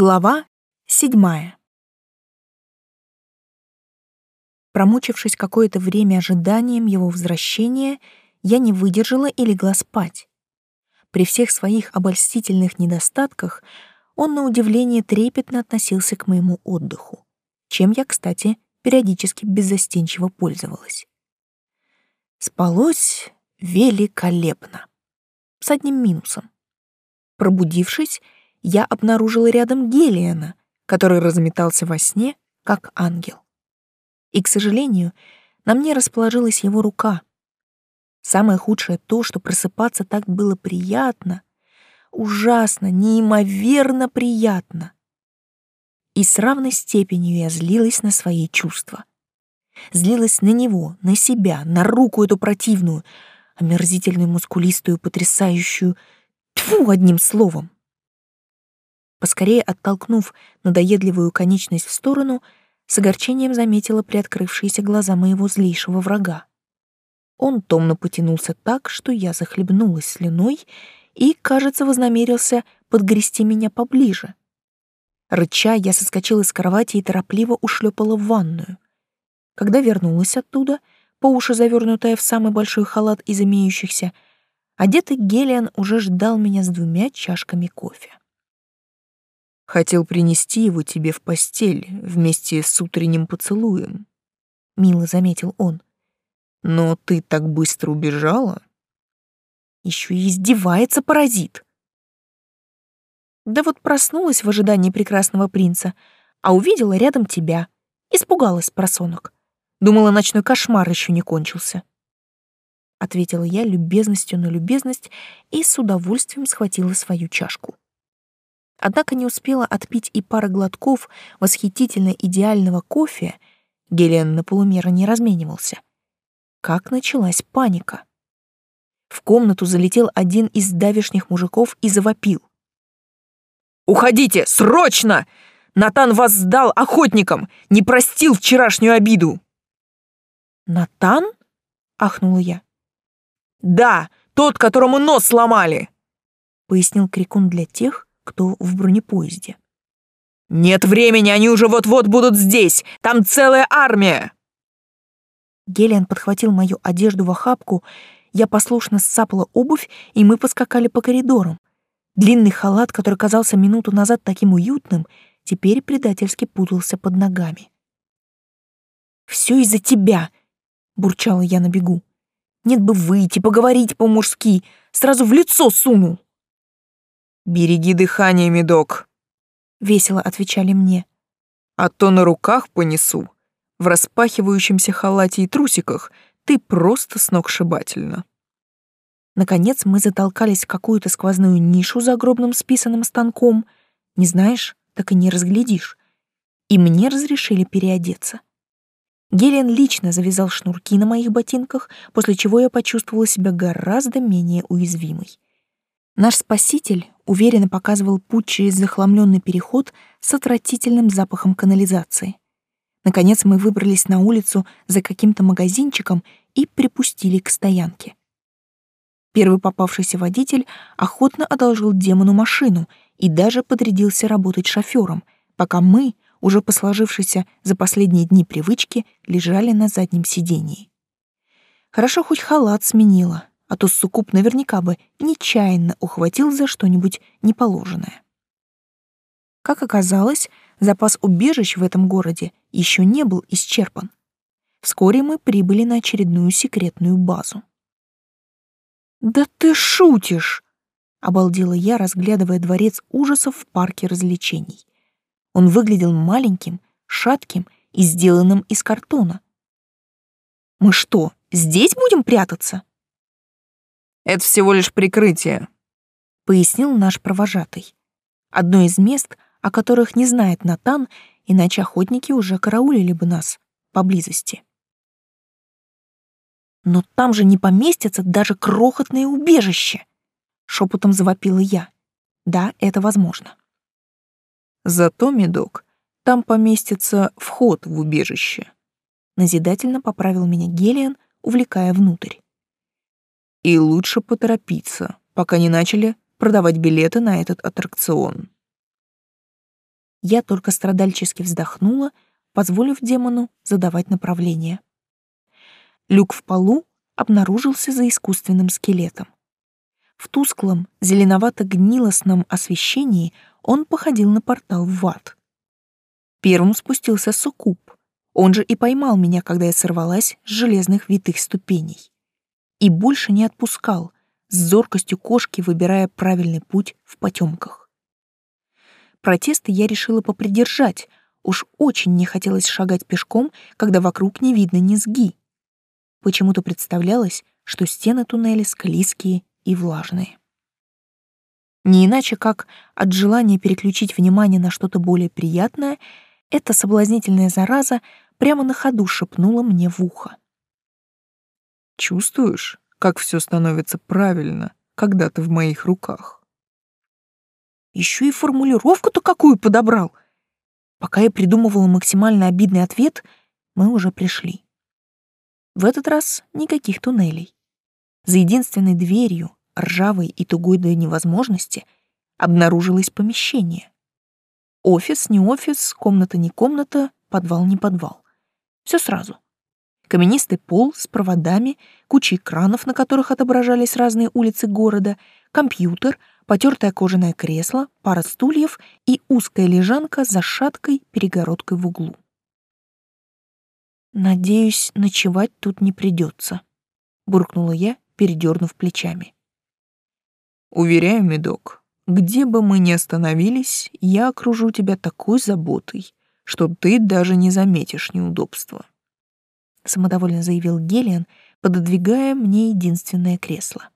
Глава седьмая. Промучившись какое-то время ожиданием его возвращения, я не выдержала и легла спать. При всех своих обольстительных недостатках он на удивление трепетно относился к моему отдыху, чем я, кстати, периодически беззастенчиво пользовалась. Спалось великолепно. С одним минусом. Пробудившись, я обнаружила рядом Гелиана, который разметался во сне, как ангел. И, к сожалению, на мне расположилась его рука. Самое худшее то, что просыпаться так было приятно, ужасно, неимоверно приятно. И с равной степенью я злилась на свои чувства. Злилась на него, на себя, на руку эту противную, омерзительную, мускулистую, потрясающую, тьфу, одним словом. Поскорее оттолкнув надоедливую конечность в сторону, с огорчением заметила приоткрывшиеся глаза моего злейшего врага. Он томно потянулся так, что я захлебнулась слюной и, кажется, вознамерился подгрести меня поближе. Рыча, я соскочила с кровати и торопливо ушлепала в ванную. Когда вернулась оттуда, по уши завернутая в самый большой халат из имеющихся, одетый Гелиан уже ждал меня с двумя чашками кофе. Хотел принести его тебе в постель вместе с утренним поцелуем, — мило заметил он. Но ты так быстро убежала. Еще и издевается паразит. Да вот проснулась в ожидании прекрасного принца, а увидела рядом тебя. Испугалась просонок. Думала, ночной кошмар еще не кончился. Ответила я любезностью на любезность и с удовольствием схватила свою чашку. Однако не успела отпить и пара глотков восхитительно идеального кофе, Гелиан на полумера не разменивался. Как началась паника. В комнату залетел один из давешних мужиков и завопил. «Уходите! Срочно! Натан вас сдал охотникам! Не простил вчерашнюю обиду!» «Натан?» — ахнула я. «Да, тот, которому нос сломали!» — пояснил Крикун для тех, кто в бронепоезде. «Нет времени, они уже вот-вот будут здесь! Там целая армия!» Гелиан подхватил мою одежду в охапку, я послушно сцапала обувь, и мы поскакали по коридорам. Длинный халат, который казался минуту назад таким уютным, теперь предательски путался под ногами. «Все из-за тебя!» — бурчала я на бегу. «Нет бы выйти, поговорить по-мужски, сразу в лицо сунул!» «Береги дыхание, медок», — весело отвечали мне. «А то на руках понесу. В распахивающемся халате и трусиках ты просто сногсшибательно». Наконец мы затолкались в какую-то сквозную нишу за огромным списанным станком. Не знаешь, так и не разглядишь. И мне разрешили переодеться. Гелиан лично завязал шнурки на моих ботинках, после чего я почувствовала себя гораздо менее уязвимой. Наш спаситель уверенно показывал путь через захламленный переход с отвратительным запахом канализации. Наконец мы выбрались на улицу за каким-то магазинчиком и припустили к стоянке. Первый попавшийся водитель охотно одолжил демону машину и даже подрядился работать шофёром, пока мы, уже по сложившейся за последние дни привычки, лежали на заднем сидении. Хорошо хоть халат сменила, а то суккуб наверняка бы нечаянно ухватил за что-нибудь неположенное. Как оказалось, запас убежищ в этом городе еще не был исчерпан. Вскоре мы прибыли на очередную секретную базу. «Да ты шутишь!» — обалдела я, разглядывая дворец ужасов в парке развлечений. Он выглядел маленьким, шатким и сделанным из картона. «Мы что, здесь будем прятаться?» Это всего лишь прикрытие», — пояснил наш провожатый. Одно из мест, о которых не знает Натан, иначе охотники уже караулили бы нас поблизости. «Но там же не поместится даже крохотное убежище!» — шепотом завопила я. «Да, это возможно». «Зато, медок, там поместится вход в убежище», — назидательно поправил меня Гелиан, увлекая внутрь. И лучше поторопиться, пока не начали продавать билеты на этот аттракцион. Я только страдальчески вздохнула, позволив демону задавать направление. Люк в полу обнаружился за искусственным скелетом. В тусклом, зеленовато-гнилостном освещении он походил на портал в ад. Первым спустился Сукуб. Он же и поймал меня, когда я сорвалась с железных витых ступеней. И больше не отпускал, с зоркостью кошки выбирая правильный путь в потемках. Протесты я решила попридержать, уж очень не хотелось шагать пешком, когда вокруг не видно низги. Почему-то представлялось, что стены туннеля склизкие и влажные. Не иначе, как от желания переключить внимание на что-то более приятное, эта соблазнительная зараза прямо на ходу шепнула мне в ухо. «Чувствуешь, как все становится правильно, когда ты в моих руках?» Еще и формулировку-то какую подобрал. Пока я придумывала максимально обидный ответ, мы уже пришли. В этот раз никаких туннелей. За единственной дверью, ржавой и тугой до невозможности, обнаружилось помещение. Офис не офис, комната не комната, подвал не подвал. Все сразу. Каменистый пол с проводами, куча экранов, на которых отображались разные улицы города, компьютер, потертое кожаное кресло, пара стульев и узкая лежанка за шаткой перегородкой в углу. «Надеюсь, ночевать тут не придется», — буркнула я, передернув плечами. «Уверяю, медок, где бы мы ни остановились, я окружу тебя такой заботой, что ты даже не заметишь неудобства», — самодовольно заявил Гелиан, пододвигая мне единственное кресло.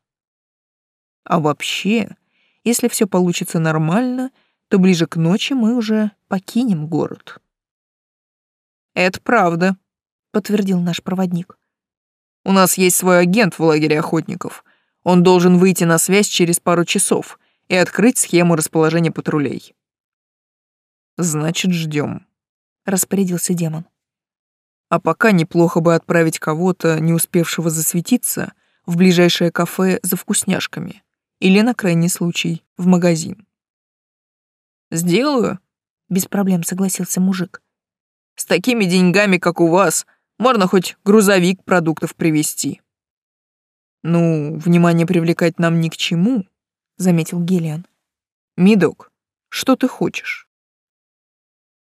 «А вообще, если все получится нормально, то ближе к ночи мы уже покинем город». «Это правда», подтвердил наш проводник. У нас есть свой агент в лагере охотников. Он должен выйти на связь через пару часов и открыть схему расположения патрулей. Значит, ждем, распорядился демон. А пока неплохо бы отправить кого-то, не успевшего засветиться, в ближайшее кафе за вкусняшками или, на крайний случай, в магазин. «Сделаю», — без проблем согласился мужик. «С такими деньгами, как у вас, можно хоть грузовик продуктов привезти. Ну, внимание привлекать нам ни к чему, заметил Гелиан. Мидок, что ты хочешь?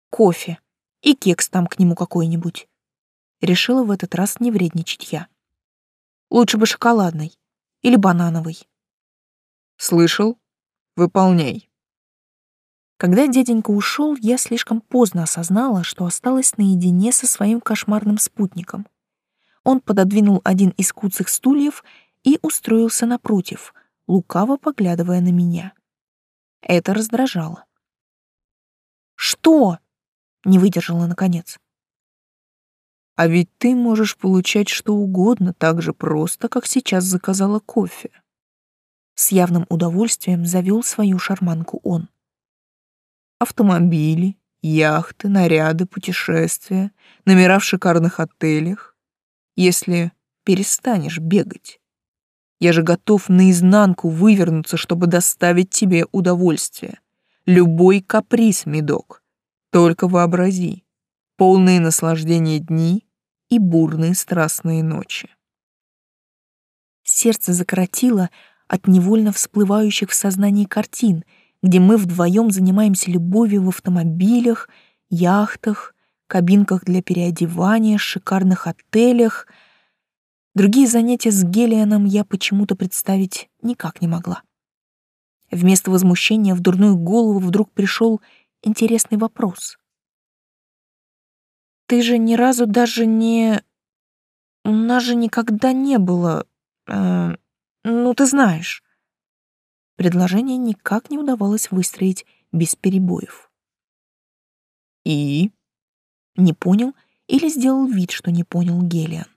Кофе. И кекс там к нему какой-нибудь. Решила в этот раз не вредничать я. Лучше бы шоколадный или банановый. Слышал? Выполняй. Когда дяденька ушел, я слишком поздно осознала, что осталась наедине со своим кошмарным спутником. Он пододвинул один из куцых стульев и устроился напротив, лукаво поглядывая на меня. Это раздражало. «Что?» — не выдержала наконец. «А ведь ты можешь получать что угодно так же просто, как сейчас заказала кофе». С явным удовольствием завел свою шарманку он автомобили, яхты, наряды, путешествия, номера в шикарных отелях, если перестанешь бегать. Я же готов наизнанку вывернуться, чтобы доставить тебе удовольствие. Любой каприз, медок. Только вообрази. Полные наслаждения дни и бурные страстные ночи. Сердце закоротило от невольно всплывающих в сознании картин — где мы вдвоем занимаемся любовью в автомобилях, яхтах, кабинках для переодевания, шикарных отелях. Другие занятия с Гелианом я почему-то представить никак не могла. Вместо возмущения в дурную голову вдруг пришел интересный вопрос. «Ты же ни разу даже не... У нас же никогда не было... Э, ну, ты знаешь...» Предложение никак не удавалось выстроить без перебоев. «И?» Не понял или сделал вид, что не понял Гелиан.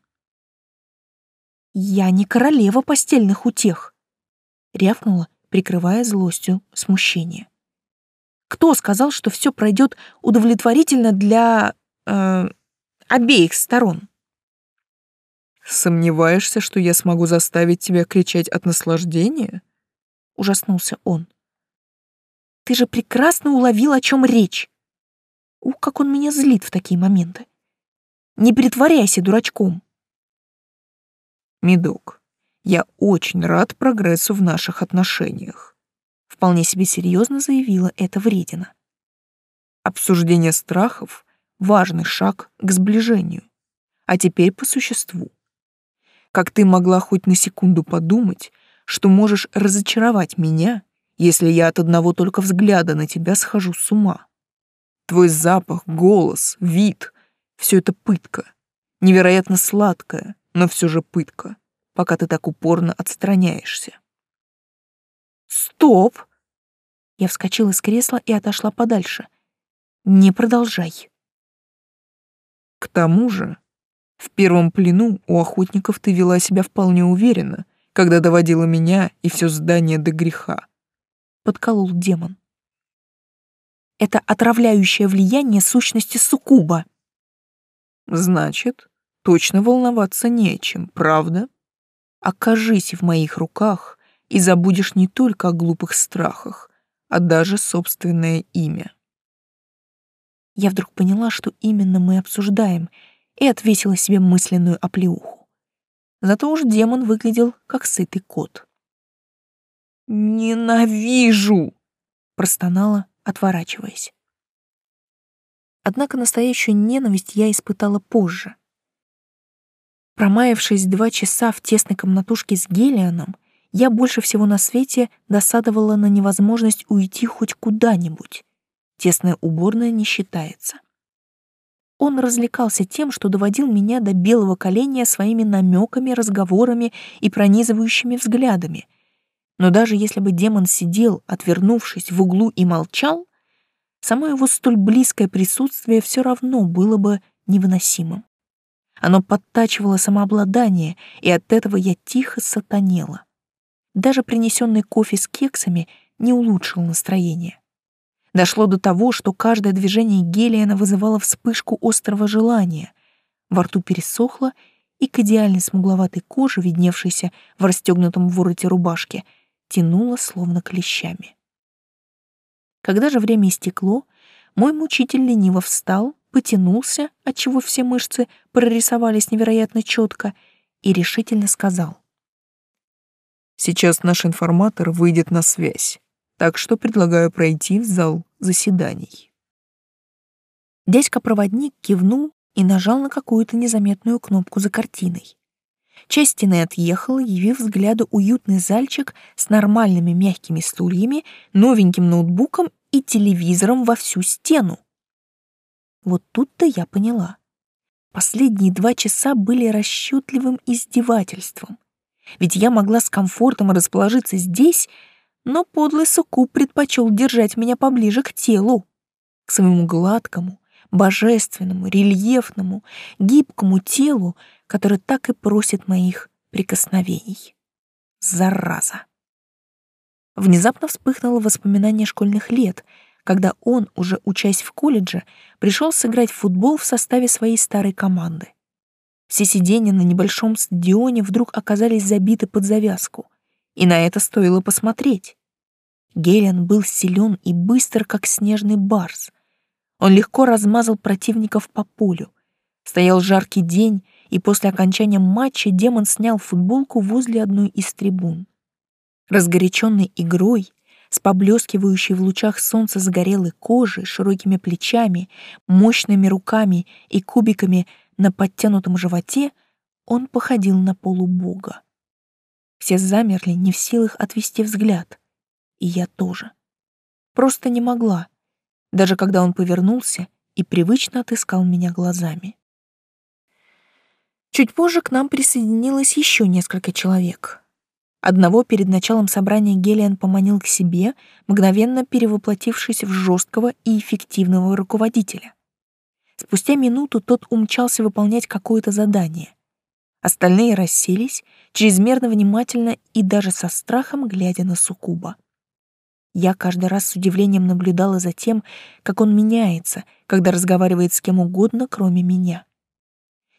«Я не королева постельных утех!» рявкнула, прикрывая злостью смущение. «Кто сказал, что все пройдет удовлетворительно для... Э, обеих сторон?» «Сомневаешься, что я смогу заставить тебя кричать от наслаждения?» ужаснулся он. Ты же прекрасно уловил, о чем речь. Ух, как он меня злит в такие моменты. Не притворяйся дурачком. Медок, я очень рад прогрессу в наших отношениях. Вполне себе серьезно заявила эта вредина. Обсуждение страхов — важный шаг к сближению. А теперь по существу. Как ты могла хоть на секунду подумать, что можешь разочаровать меня, если я от одного только взгляда на тебя схожу с ума? Твой запах, голос, вид — все это пытка. Невероятно сладкая, но все же пытка, пока ты так упорно отстраняешься. «Стоп!» Я вскочила с кресла и отошла подальше. «Не продолжай». К тому же, в первом плену у охотников ты вела себя вполне уверенно, когда доводила меня и все здание до греха. Подколол демон. Это отравляющее влияние сущности суккуба. Значит, точно волноваться не о чем, правда? Окажись в моих руках, и забудешь не только о глупых страхах, а даже собственное имя. Я вдруг поняла, что именно мы обсуждаем, и отвесила себе мысленную оплеуху. Зато уж демон выглядел как сытый кот. «Ненавижу!» — простонала, отворачиваясь. Однако настоящую ненависть я испытала позже. Промаявшись два часа в тесной комнатушке с Гелианом, я больше всего на свете досадовала на невозможность уйти хоть куда-нибудь. Тесная уборная не считается. Он развлекался тем, что доводил меня до белого коленя своими намеками, разговорами и пронизывающими взглядами. Но даже если бы демон сидел, отвернувшись в углу и молчал, само его столь близкое присутствие все равно было бы невыносимым. Оно подтачивало самообладание, и от этого я тихо сатанела. Даже принесенный кофе с кексами не улучшил настроение. Дошло до того, что каждое движение Гелиана вызывало вспышку острого желания. Во рту пересохло, и к идеальной смугловатой коже, видневшейся в расстегнутом вороте рубашки, тянуло словно клещами. Когда же время истекло, мой мучитель лениво встал, потянулся, отчего все мышцы прорисовались невероятно четко, и решительно сказал. Сейчас наш информатор выйдет на связь, так что предлагаю пройти в зал заседаний. Дядька-проводник кивнул и нажал на какую-то незаметную кнопку за картиной. Стены отъехала, явив взгляду уютный зальчик с нормальными мягкими стульями, новеньким ноутбуком и телевизором во всю стену. Вот тут-то я поняла. Последние два часа были расчетливым издевательством — ведь я могла с комфортом расположиться здесь, но подлый суккуб предпочел держать меня поближе к телу, к своему гладкому, божественному, рельефному, гибкому телу, которое так и просит моих прикосновений. Зараза! Внезапно вспыхнуло воспоминание школьных лет, когда он, уже учась в колледже, пришел сыграть в футбол в составе своей старой команды. Все сиденья на небольшом стадионе вдруг оказались забиты под завязку, и на это стоило посмотреть. Гелиан был силен и быстр, как снежный барс. Он легко размазал противников по полю. Стоял жаркий день, и после окончания матча демон снял футболку возле одной из трибун. Разгоряченный игрой, с поблескивающей в лучах солнца загорелой кожей, широкими плечами, мощными руками и кубиками на подтянутом животе он походил на полубога. Все замерли, не в силах отвести взгляд. И я тоже. Просто не могла, даже когда он повернулся и привычно отыскал меня глазами. Чуть позже к нам присоединилось еще несколько человек. Одного перед началом собрания Гелиан поманил к себе, мгновенно перевоплотившись в жесткого и эффективного руководителя. Спустя минуту тот умчался выполнять какое-то задание. Остальные расселись, чрезмерно внимательно и даже со страхом глядя на Сукуба. Я каждый раз с удивлением наблюдала за тем, как он меняется, когда разговаривает с кем угодно, кроме меня.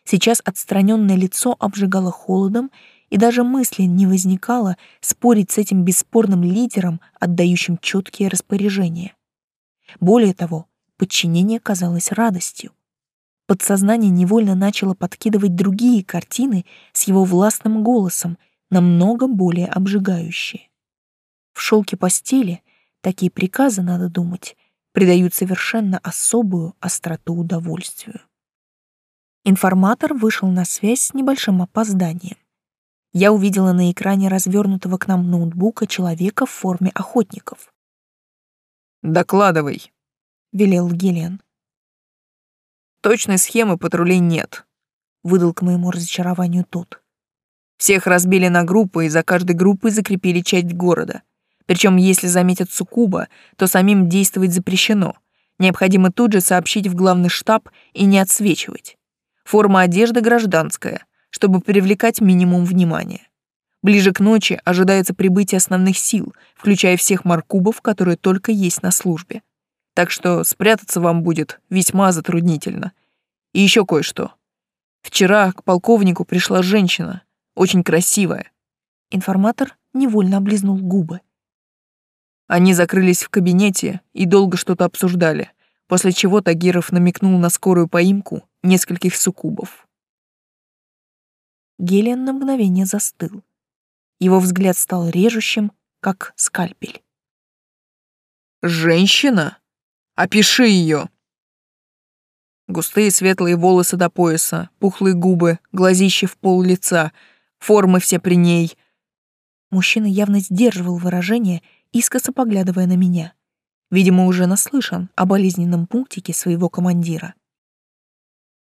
Сейчас отстраненное лицо обжигало холодом, и даже мысли не возникало спорить с этим бесспорным лидером, отдающим четкие распоряжения. Более того, подчинение казалось радостью. Подсознание невольно начало подкидывать другие картины с его властным голосом, намного более обжигающие. В шелке постели такие приказы, надо думать, придают совершенно особую остроту удовольствию. Информатор вышел на связь с небольшим опозданием. Я увидела на экране развернутого к нам ноутбука человека в форме охотников. «Докладывай», — велел Гелен. «Точной схемы патрулей нет», — выдал к моему разочарованию тот. «Всех разбили на группы и за каждой группой закрепили часть города. Причем, если заметят суккуба, то самим действовать запрещено. Необходимо тут же сообщить в главный штаб и не отсвечивать. Форма одежды гражданская, чтобы привлекать минимум внимания. Ближе к ночи ожидается прибытие основных сил, включая всех маркубов, которые только есть на службе. Так что спрятаться вам будет весьма затруднительно. И еще кое-что. Вчера к полковнику пришла женщина, очень красивая. Информатор невольно облизнул губы. Они закрылись в кабинете и долго что-то обсуждали, после чего Тагиров намекнул на скорую поимку нескольких суккубов. Гелиан на мгновение застыл. Его взгляд стал режущим, как скальпель. «Женщина? Опиши ее!» Густые светлые волосы до пояса, пухлые губы, глазища в пол лица, формы все при ней. Мужчина явно сдерживал выражение, искоса поглядывая на меня. Видимо, уже наслышан о болезненном пунктике своего командира.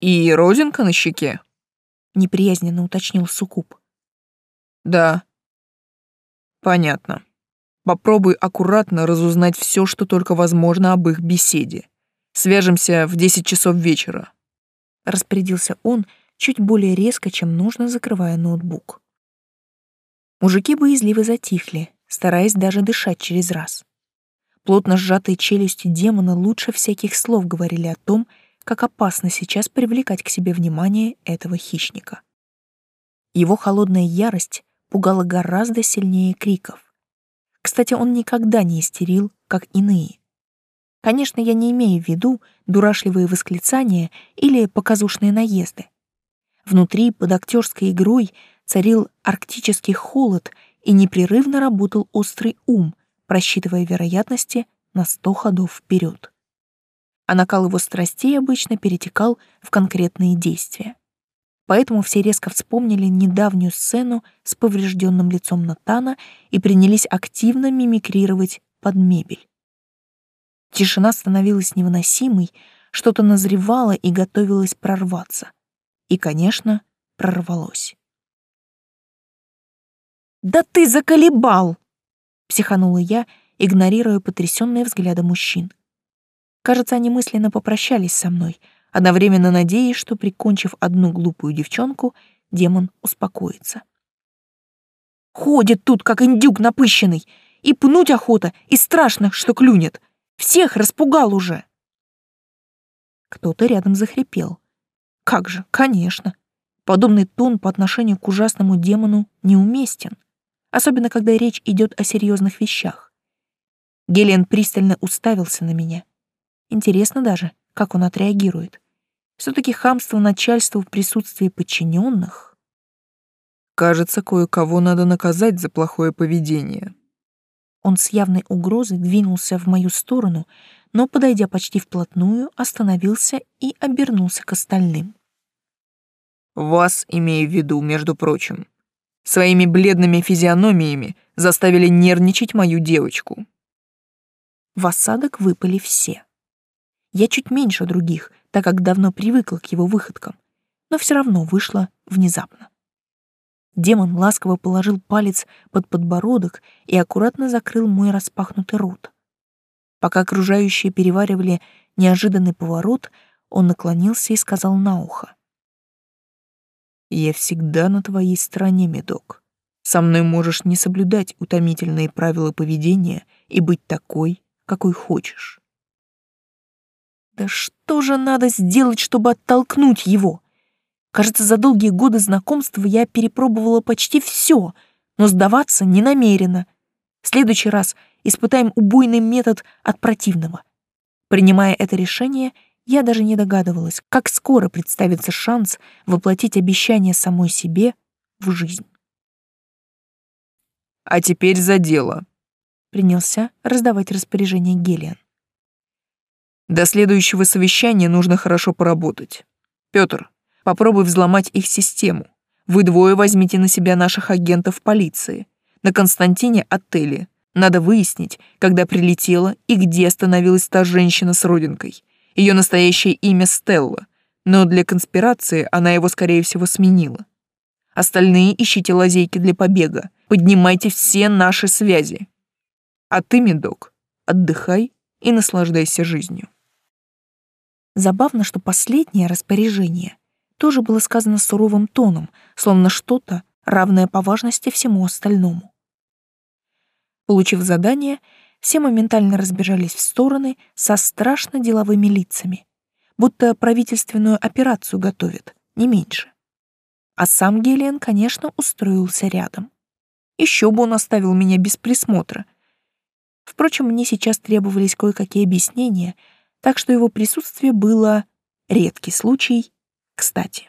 «И родинка на щеке?» — неприязненно уточнил Сукуб. «Да». «Понятно. Попробуй аккуратно разузнать все, что только возможно об их беседе. Свяжемся в десять часов вечера». Распорядился он чуть более резко, чем нужно, закрывая ноутбук. Мужики боязливо затихли, стараясь даже дышать через раз. Плотно сжатые челюсти демона лучше всяких слов говорили о том, как опасно сейчас привлекать к себе внимание этого хищника. Его холодная ярость пугала гораздо сильнее криков. Кстати, он никогда не истерил, как иные. Конечно, я не имею в виду дурашливые восклицания или показушные наезды. Внутри, под актерской игрой, царил арктический холод и непрерывно работал острый ум, просчитывая вероятности на сто ходов вперед а накал его страстей обычно перетекал в конкретные действия. Поэтому все резко вспомнили недавнюю сцену с поврежденным лицом Натана и принялись активно мимикрировать под мебель. Тишина становилась невыносимой, что-то назревало и готовилось прорваться. И, конечно, прорвалось. «Да ты заколебал!» — психанула я, игнорируя потрясенные взгляды мужчин. Кажется, они мысленно попрощались со мной, одновременно надеясь, что, прикончив одну глупую девчонку, демон успокоится. «Ходит тут, как индюк напыщенный, и пнуть охота, и страшно, что клюнет. Всех распугал уже!» Кто-то рядом захрипел. «Как же, конечно!» Подобный тон по отношению к ужасному демону неуместен, особенно когда речь идет о серьезных вещах. Гелен пристально уставился на меня — Интересно даже, как он отреагирует. Все-таки хамство начальства в присутствии подчиненных. Кажется, кое-кого надо наказать за плохое поведение. Он с явной угрозой двинулся в мою сторону, но, подойдя почти вплотную, остановился и обернулся к остальным. «Вас имею в виду, между прочим. Своими бледными физиономиями заставили нервничать мою девочку». В осадок выпали все. Я чуть меньше других, так как давно привыкла к его выходкам, но все равно вышла внезапно. Демон ласково положил палец под подбородок и аккуратно закрыл мой распахнутый рот. Пока окружающие переваривали неожиданный поворот, он наклонился и сказал на ухо. «Я всегда на твоей стороне, медок. Со мной можешь не соблюдать утомительные правила поведения и быть такой, какой хочешь. Да что же надо сделать, чтобы оттолкнуть его? Кажется, за долгие годы знакомства я перепробовала почти все, но сдаваться не намерена. В следующий раз испытаем убойный метод от противного. Принимая это решение, я даже не догадывалась, как скоро представится шанс воплотить обещание самой себе в жизнь. «А теперь за дело», — принялся раздавать распоряжение Гелиан. «До следующего совещания нужно хорошо поработать. Пётр, попробуй взломать их систему. Вы двое возьмите на себя наших агентов полиции. На Константине отеле. Надо выяснить, когда прилетела и где остановилась та женщина с родинкой. Ее настоящее имя Стелла, но для конспирации она его, скорее всего, сменила. Остальные ищите лазейки для побега. Поднимайте все наши связи. А ты, Медок, отдыхай и наслаждайся жизнью. Забавно, что последнее распоряжение тоже было сказано суровым тоном, словно что-то, равное по важности всему остальному. Получив задание, все моментально разбежались в стороны со страшно деловыми лицами, будто правительственную операцию готовят, не меньше. А сам Гелиан, конечно, устроился рядом. Еще бы он оставил меня без присмотра. Впрочем, мне сейчас требовались кое-какие объяснения, так что его присутствие было редкий случай, кстати.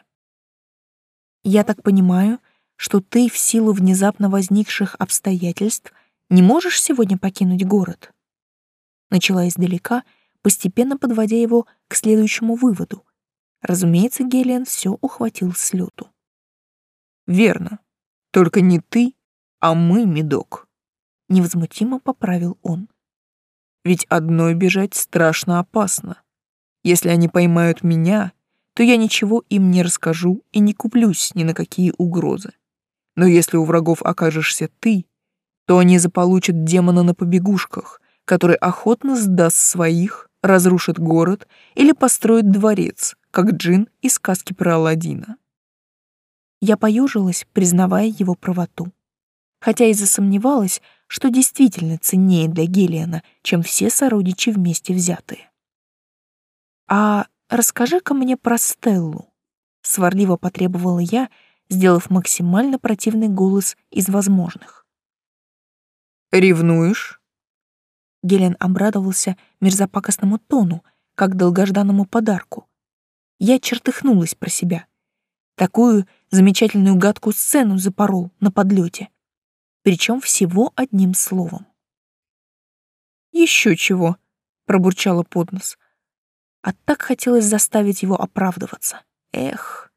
Я так понимаю, что ты в силу внезапно возникших обстоятельств не можешь сегодня покинуть город? Начала издалека, постепенно подводя его к следующему выводу. Разумеется, Гелиан все ухватил с лету. Верно. Только не ты, а мы, медок. Невозмутимо поправил он. Ведь одной бежать страшно опасно. Если они поймают меня, то я ничего им не расскажу и не куплюсь ни на какие угрозы. Но если у врагов окажешься ты, то они заполучат демона на побегушках, который охотно сдаст своих, разрушит город или построит дворец, как джин из сказки про Аладдина. Я поежилась, признавая его правоту хотя и засомневалась, что действительно ценнее для Гелиана, чем все сородичи вместе взятые. «А расскажи-ка мне про Стеллу», — сварливо потребовала я, сделав максимально противный голос из возможных. «Ревнуешь?» Гелен обрадовался мерзопакостному тону, как долгожданному подарку. Я чертыхнулась про себя. Такую замечательную гадкую сцену запорол на подлете причем всего одним словом. «Еще чего», — пробурчала под нос. А так хотелось заставить его оправдываться. Эх.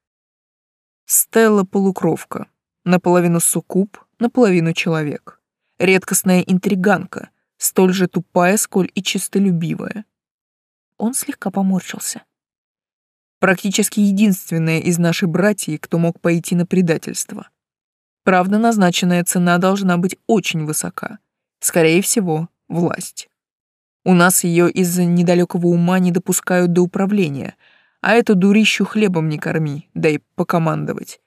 Стелла полукровка, наполовину суккуб, наполовину человек. Редкостная интриганка, столь же тупая, сколь и чистолюбивая. Он слегка поморщился. Практически единственная из нашей братьев, кто мог пойти на предательство. Правда, назначенная цена должна быть очень высока. Скорее всего, власть. У нас ее из-за недалекого ума не допускают до управления, а эту дурищу хлебом не корми, дай покомандовать.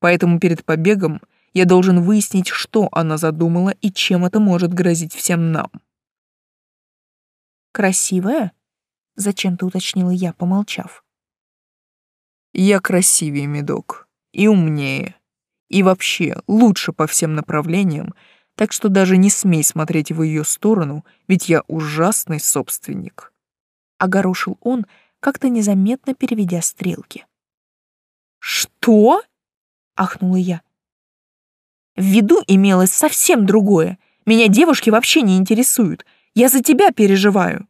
Поэтому перед побегом я должен выяснить, что она задумала и чем это может грозить всем нам. «Красивая?» — зачем-то уточнила я, помолчав. «Я красивее, медок, и умнее, и вообще лучше по всем направлениям, так что даже не смей смотреть в ее сторону, ведь я ужасный собственник. Огорошил он, как-то незаметно переведя стрелки. «Что?» — ахнула я. «В виду имелось совсем другое. Меня девушки вообще не интересуют. Я за тебя переживаю».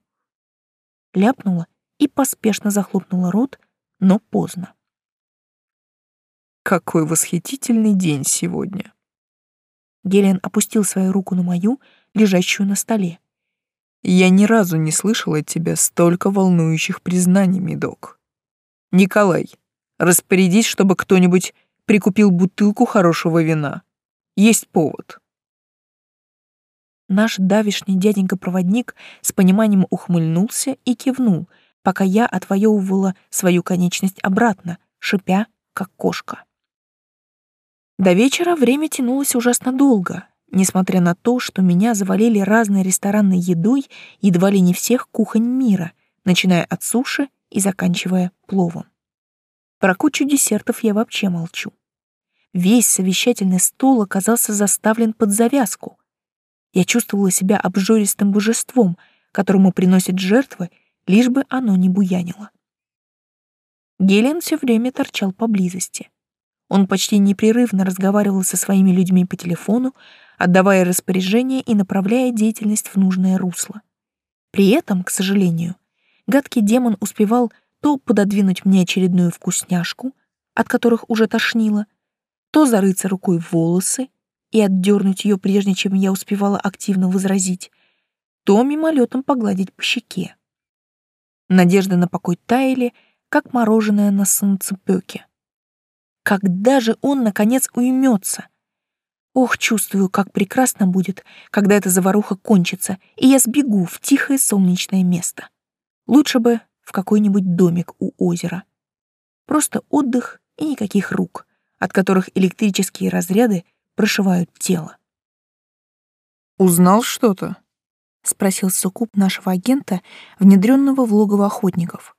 Ляпнула и поспешно захлопнула рот, но поздно. Какой восхитительный день сегодня. Гелен опустил свою руку на мою, лежащую на столе. Я ни разу не слышал от тебя столько волнующих признаний, Медок. Николай, распорядись, чтобы кто-нибудь прикупил бутылку хорошего вина. Есть повод. Наш давишний дяденька-проводник с пониманием ухмыльнулся и кивнул, пока я отвоевывала свою конечность обратно, шипя, как кошка. До вечера время тянулось ужасно долго, несмотря на то, что меня завалили разной ресторанной едой едва ли не всех кухонь мира, начиная от суши и заканчивая пловом. Про кучу десертов я вообще молчу. Весь совещательный стол оказался заставлен под завязку. Я чувствовала себя обжористым божеством, которому приносят жертвы лишь бы оно не буянило. Гелен все время торчал поблизости. Он почти непрерывно разговаривал со своими людьми по телефону, отдавая распоряжения и направляя деятельность в нужное русло. При этом, к сожалению, гадкий демон успевал то пододвинуть мне очередную вкусняшку, от которых уже тошнило, то зарыться рукой в волосы и отдернуть ее, прежде чем я успевала активно возразить, то мимолетом погладить по щеке. Надежды на покой таяли, как мороженое на солнцепёке. Когда же он, наконец, уймется? Ох, чувствую, как прекрасно будет, когда эта заваруха кончится, и я сбегу в тихое солнечное место. Лучше бы в какой-нибудь домик у озера. Просто отдых и никаких рук, от которых электрические разряды прошивают тело. «Узнал что-то?» — спросил Сукуб нашего агента, внедренного в логово охотников.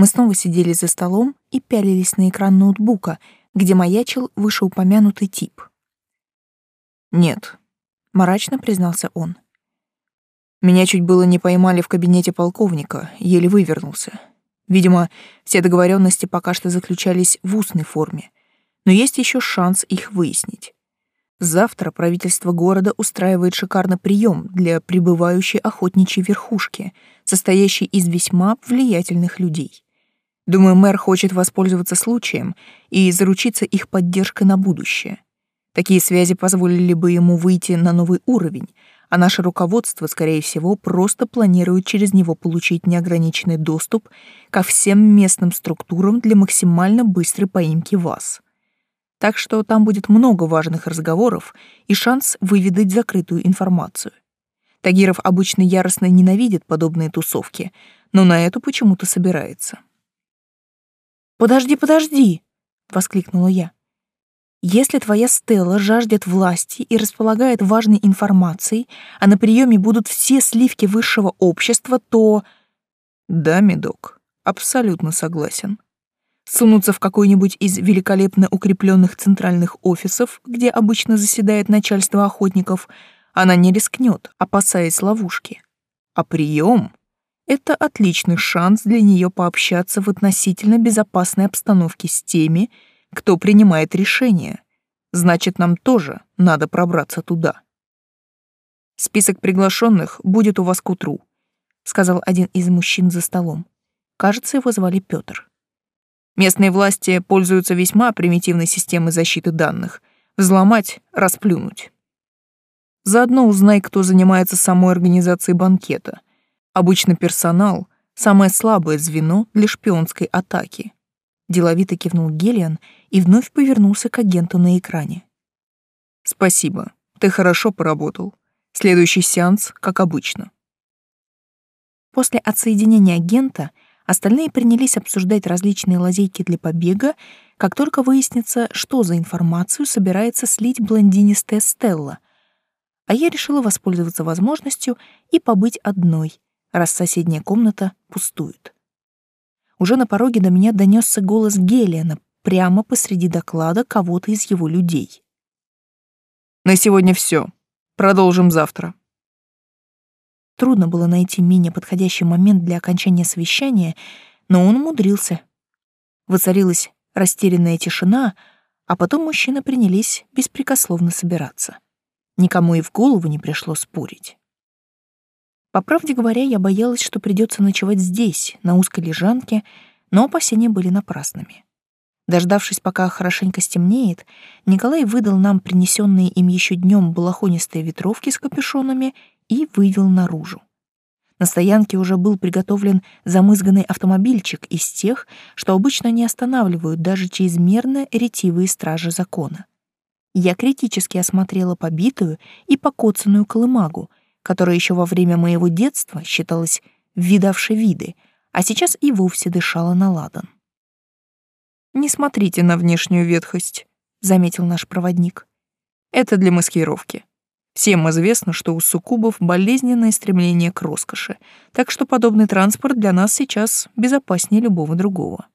Мы снова сидели за столом и пялились на экран ноутбука, где маячил вышеупомянутый тип. «Нет», — мрачно признался он. «Меня чуть было не поймали в кабинете полковника, еле вывернулся. Видимо, все договоренности пока что заключались в устной форме, но есть еще шанс их выяснить. Завтра правительство города устраивает шикарный прием для прибывающей охотничьей верхушки, состоящей из весьма влиятельных людей. Думаю, мэр хочет воспользоваться случаем и заручиться их поддержкой на будущее. Такие связи позволили бы ему выйти на новый уровень, а наше руководство, скорее всего, просто планирует через него получить неограниченный доступ ко всем местным структурам для максимально быстрой поимки вас. Так что там будет много важных разговоров и шанс выведать закрытую информацию. Тагиров обычно яростно ненавидит подобные тусовки, но на эту почему-то собирается. «Подожди, подожди!» — воскликнула я. Если твоя Стелла жаждет власти и располагает важной информацией, а на приеме будут все сливки высшего общества, то... Да, медок, абсолютно согласен. Сунуться в какой-нибудь из великолепно укрепленных центральных офисов, где обычно заседает начальство охотников, она не рискнет, опасаясь ловушки. А прием — это отличный шанс для нее пообщаться в относительно безопасной обстановке с теми, кто принимает решения. Значит, нам тоже надо пробраться туда. Список приглашенных будет у вас к утру, сказал один из мужчин за столом. Кажется, его звали Петр. Местные власти пользуются весьма примитивной системой защиты данных. Взломать, расплюнуть. Заодно узнай, кто занимается самой организацией банкета. Обычно персонал — самое слабое звено для шпионской атаки. Деловито кивнул Гелиан и вновь повернулся к агенту на экране. «Спасибо, ты хорошо поработал. Следующий сеанс, как обычно». После отсоединения агента остальные принялись обсуждать различные лазейки для побега, как только выяснится, что за информацию собирается слить блондинистая Стелла. А я решила воспользоваться возможностью и побыть одной, раз соседняя комната пустует. Уже на пороге до меня донесся голос Гелиана прямо посреди доклада кого-то из его людей. «На сегодня все. Продолжим завтра». Трудно было найти менее подходящий момент для окончания совещания, но он умудрился. Воцарилась растерянная тишина, а потом мужчины принялись беспрекословно собираться. Никому и в голову не пришло спорить. По правде говоря, я боялась, что придется ночевать здесь, на узкой лежанке, но опасения были напрасными. Дождавшись, пока хорошенько стемнеет, Николай выдал нам принесенные им еще днем балахонистые ветровки с капюшонами и вывел наружу. На стоянке уже был приготовлен замызганный автомобильчик из тех, что обычно не останавливают даже чрезмерно ретивые стражи закона. Я критически осмотрела побитую и покоцанную колымагу — которая еще во время моего детства считалась видавшей виды, а сейчас и вовсе дышала на ладан. «Не смотрите на внешнюю ветхость», — заметил наш проводник. «Это для маскировки. Всем известно, что у суккубов болезненное стремление к роскоши, так что подобный транспорт для нас сейчас безопаснее любого другого».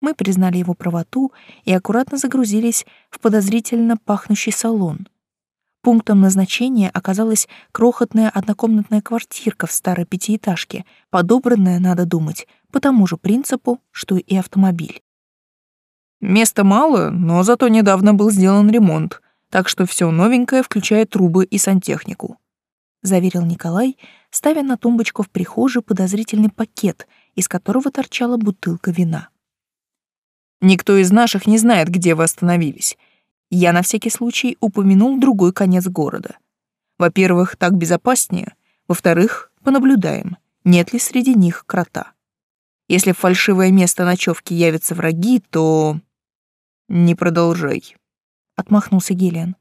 Мы признали его правоту и аккуратно загрузились в подозрительно пахнущий салон — Пунктом назначения оказалась крохотная однокомнатная квартирка в старой пятиэтажке, подобранная, надо думать, по тому же принципу, что и автомобиль. Места мало, но зато недавно был сделан ремонт, так что все новенькое, включая трубы и сантехнику», — заверил Николай, ставя на тумбочку в прихожей подозрительный пакет, из которого торчала бутылка вина. «Никто из наших не знает, где вы остановились. Я на всякий случай упомянул другой конец города. Во-первых, так безопаснее, во-вторых, понаблюдаем, нет ли среди них крота. Если в фальшивое место ночевки явятся враги, то... Не продолжай, отмахнулся Гелиан.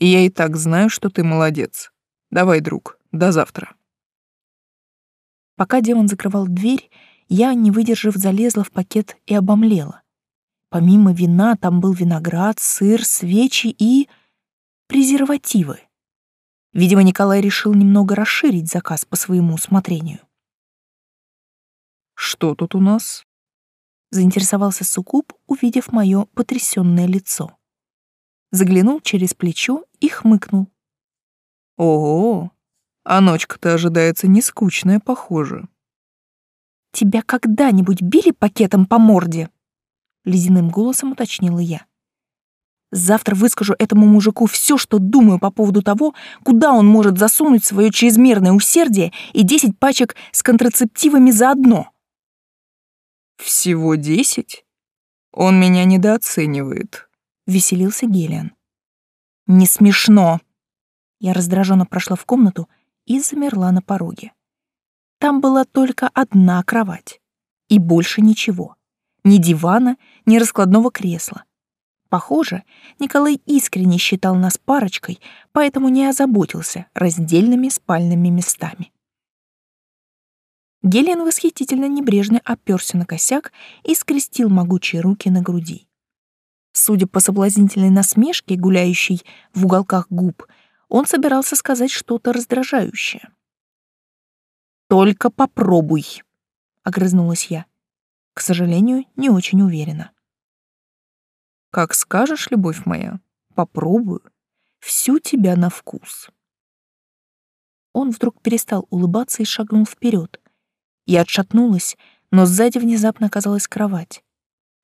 Я и так знаю, что ты молодец. Давай, друг, до завтра. Пока демон закрывал дверь, я, не выдержав, залезла в пакет и обомлела. Помимо вина там был виноград, сыр, свечи и... презервативы. Видимо, Николай решил немного расширить заказ по своему усмотрению. «Что тут у нас?» заинтересовался Сукуб, увидев мое потрясённое лицо. Заглянул через плечо и хмыкнул. «Ого, а ночка-то ожидается не скучная, похоже». «Тебя когда-нибудь били пакетом по морде?» Ледяным голосом уточнила я. Завтра выскажу этому мужику все, что думаю по поводу того, куда он может засунуть свое чрезмерное усердие и десять пачек с контрацептивами заодно. «Всего десять? Он меня недооценивает», — веселился Гелиан. «Не смешно!» Я раздраженно прошла в комнату и замерла на пороге. Там была только одна кровать. И больше ничего. Ни дивана, ни раскладного кресла. Похоже, Николай искренне считал нас парочкой, поэтому не озаботился раздельными спальными местами. Гелиан восхитительно небрежно оперся на косяк и скрестил могучие руки на груди. Судя по соблазнительной насмешке, гуляющей в уголках губ, он собирался сказать что-то раздражающее. «Только попробуй», — огрызнулась я. К сожалению, не очень уверена. «Как скажешь, любовь моя, попробую. Всю тебя на вкус». Он вдруг перестал улыбаться и шагнул вперед, я отшатнулась, но сзади внезапно оказалась кровать.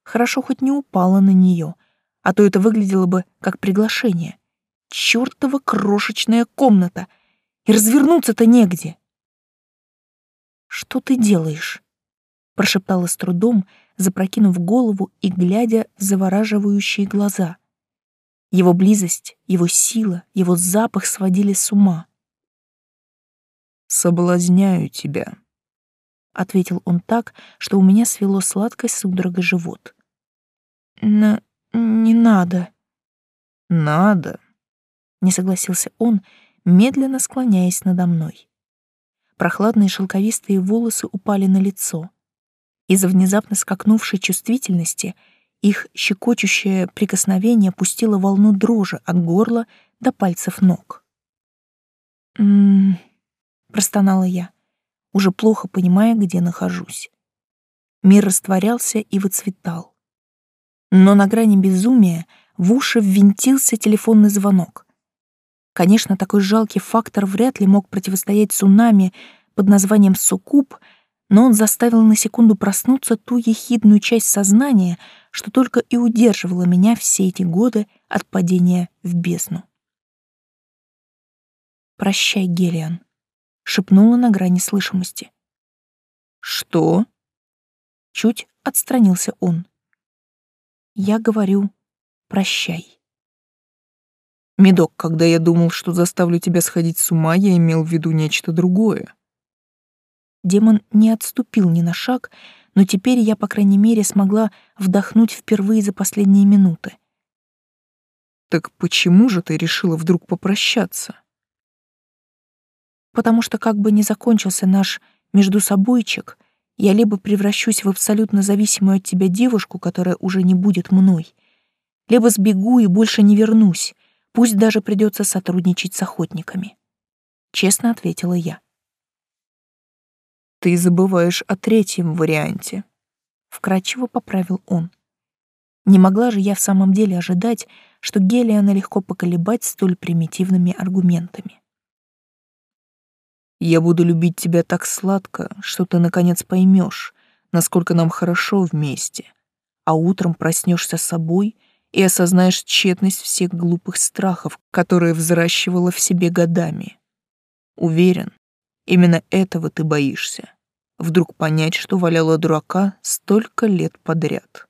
Хорошо хоть не упала на нее, а то это выглядело бы как приглашение. Чёртова крошечная комната! И развернуться-то негде. «Что ты делаешь?» — прошептала с трудом, запрокинув голову и глядя в завораживающие глаза. Его близость, его сила, его запах сводили с ума. «Соблазняю тебя», — ответил он так, что у меня свело сладкой судорогой живот. «На... не надо». «Надо», — не согласился он, медленно склоняясь надо мной. Прохладные шелковистые волосы упали на лицо. Из-за внезапно скакнувшей чувствительности их щекочущее прикосновение пустило волну дрожи от горла до пальцев ног. «М-м-м», простонала я уже плохо понимая, где нахожусь. Мир растворялся и выцветал. Но на грани безумия в уши ввинтился телефонный звонок. Конечно, такой жалкий фактор вряд ли мог противостоять цунами под названием «Суккуб», но он заставил на секунду проснуться ту ехидную часть сознания, что только и удерживала меня все эти годы от падения в бездну. «Прощай, Гелиан», шепнула на грани слышимости. «Что?» Чуть отстранился он. Я говорю «прощай». «Медок, когда я думал, что заставлю тебя сходить с ума, я имел в виду нечто другое». Демон не отступил ни на шаг, но теперь я, по крайней мере, смогла вдохнуть впервые за последние минуты. «Так почему же ты решила вдруг попрощаться?» потому что как бы ни закончился наш междусобойчик, я либо превращусь в абсолютно зависимую от тебя девушку, которая уже не будет мной, либо сбегу и больше не вернусь, пусть даже придется сотрудничать с охотниками. Честно ответила я. Ты забываешь о третьем варианте. Вкратчиво поправил он. Не могла же я в самом деле ожидать, что Гелиана легко поколебать столь примитивными аргументами. «Я буду любить тебя так сладко, что ты наконец поймешь, насколько нам хорошо вместе, а утром проснешься собой и осознаешь тщетность всех глупых страхов, которые взращивала в себе годами. Уверен, именно этого ты боишься. Вдруг понять, что валяла дурака столько лет подряд.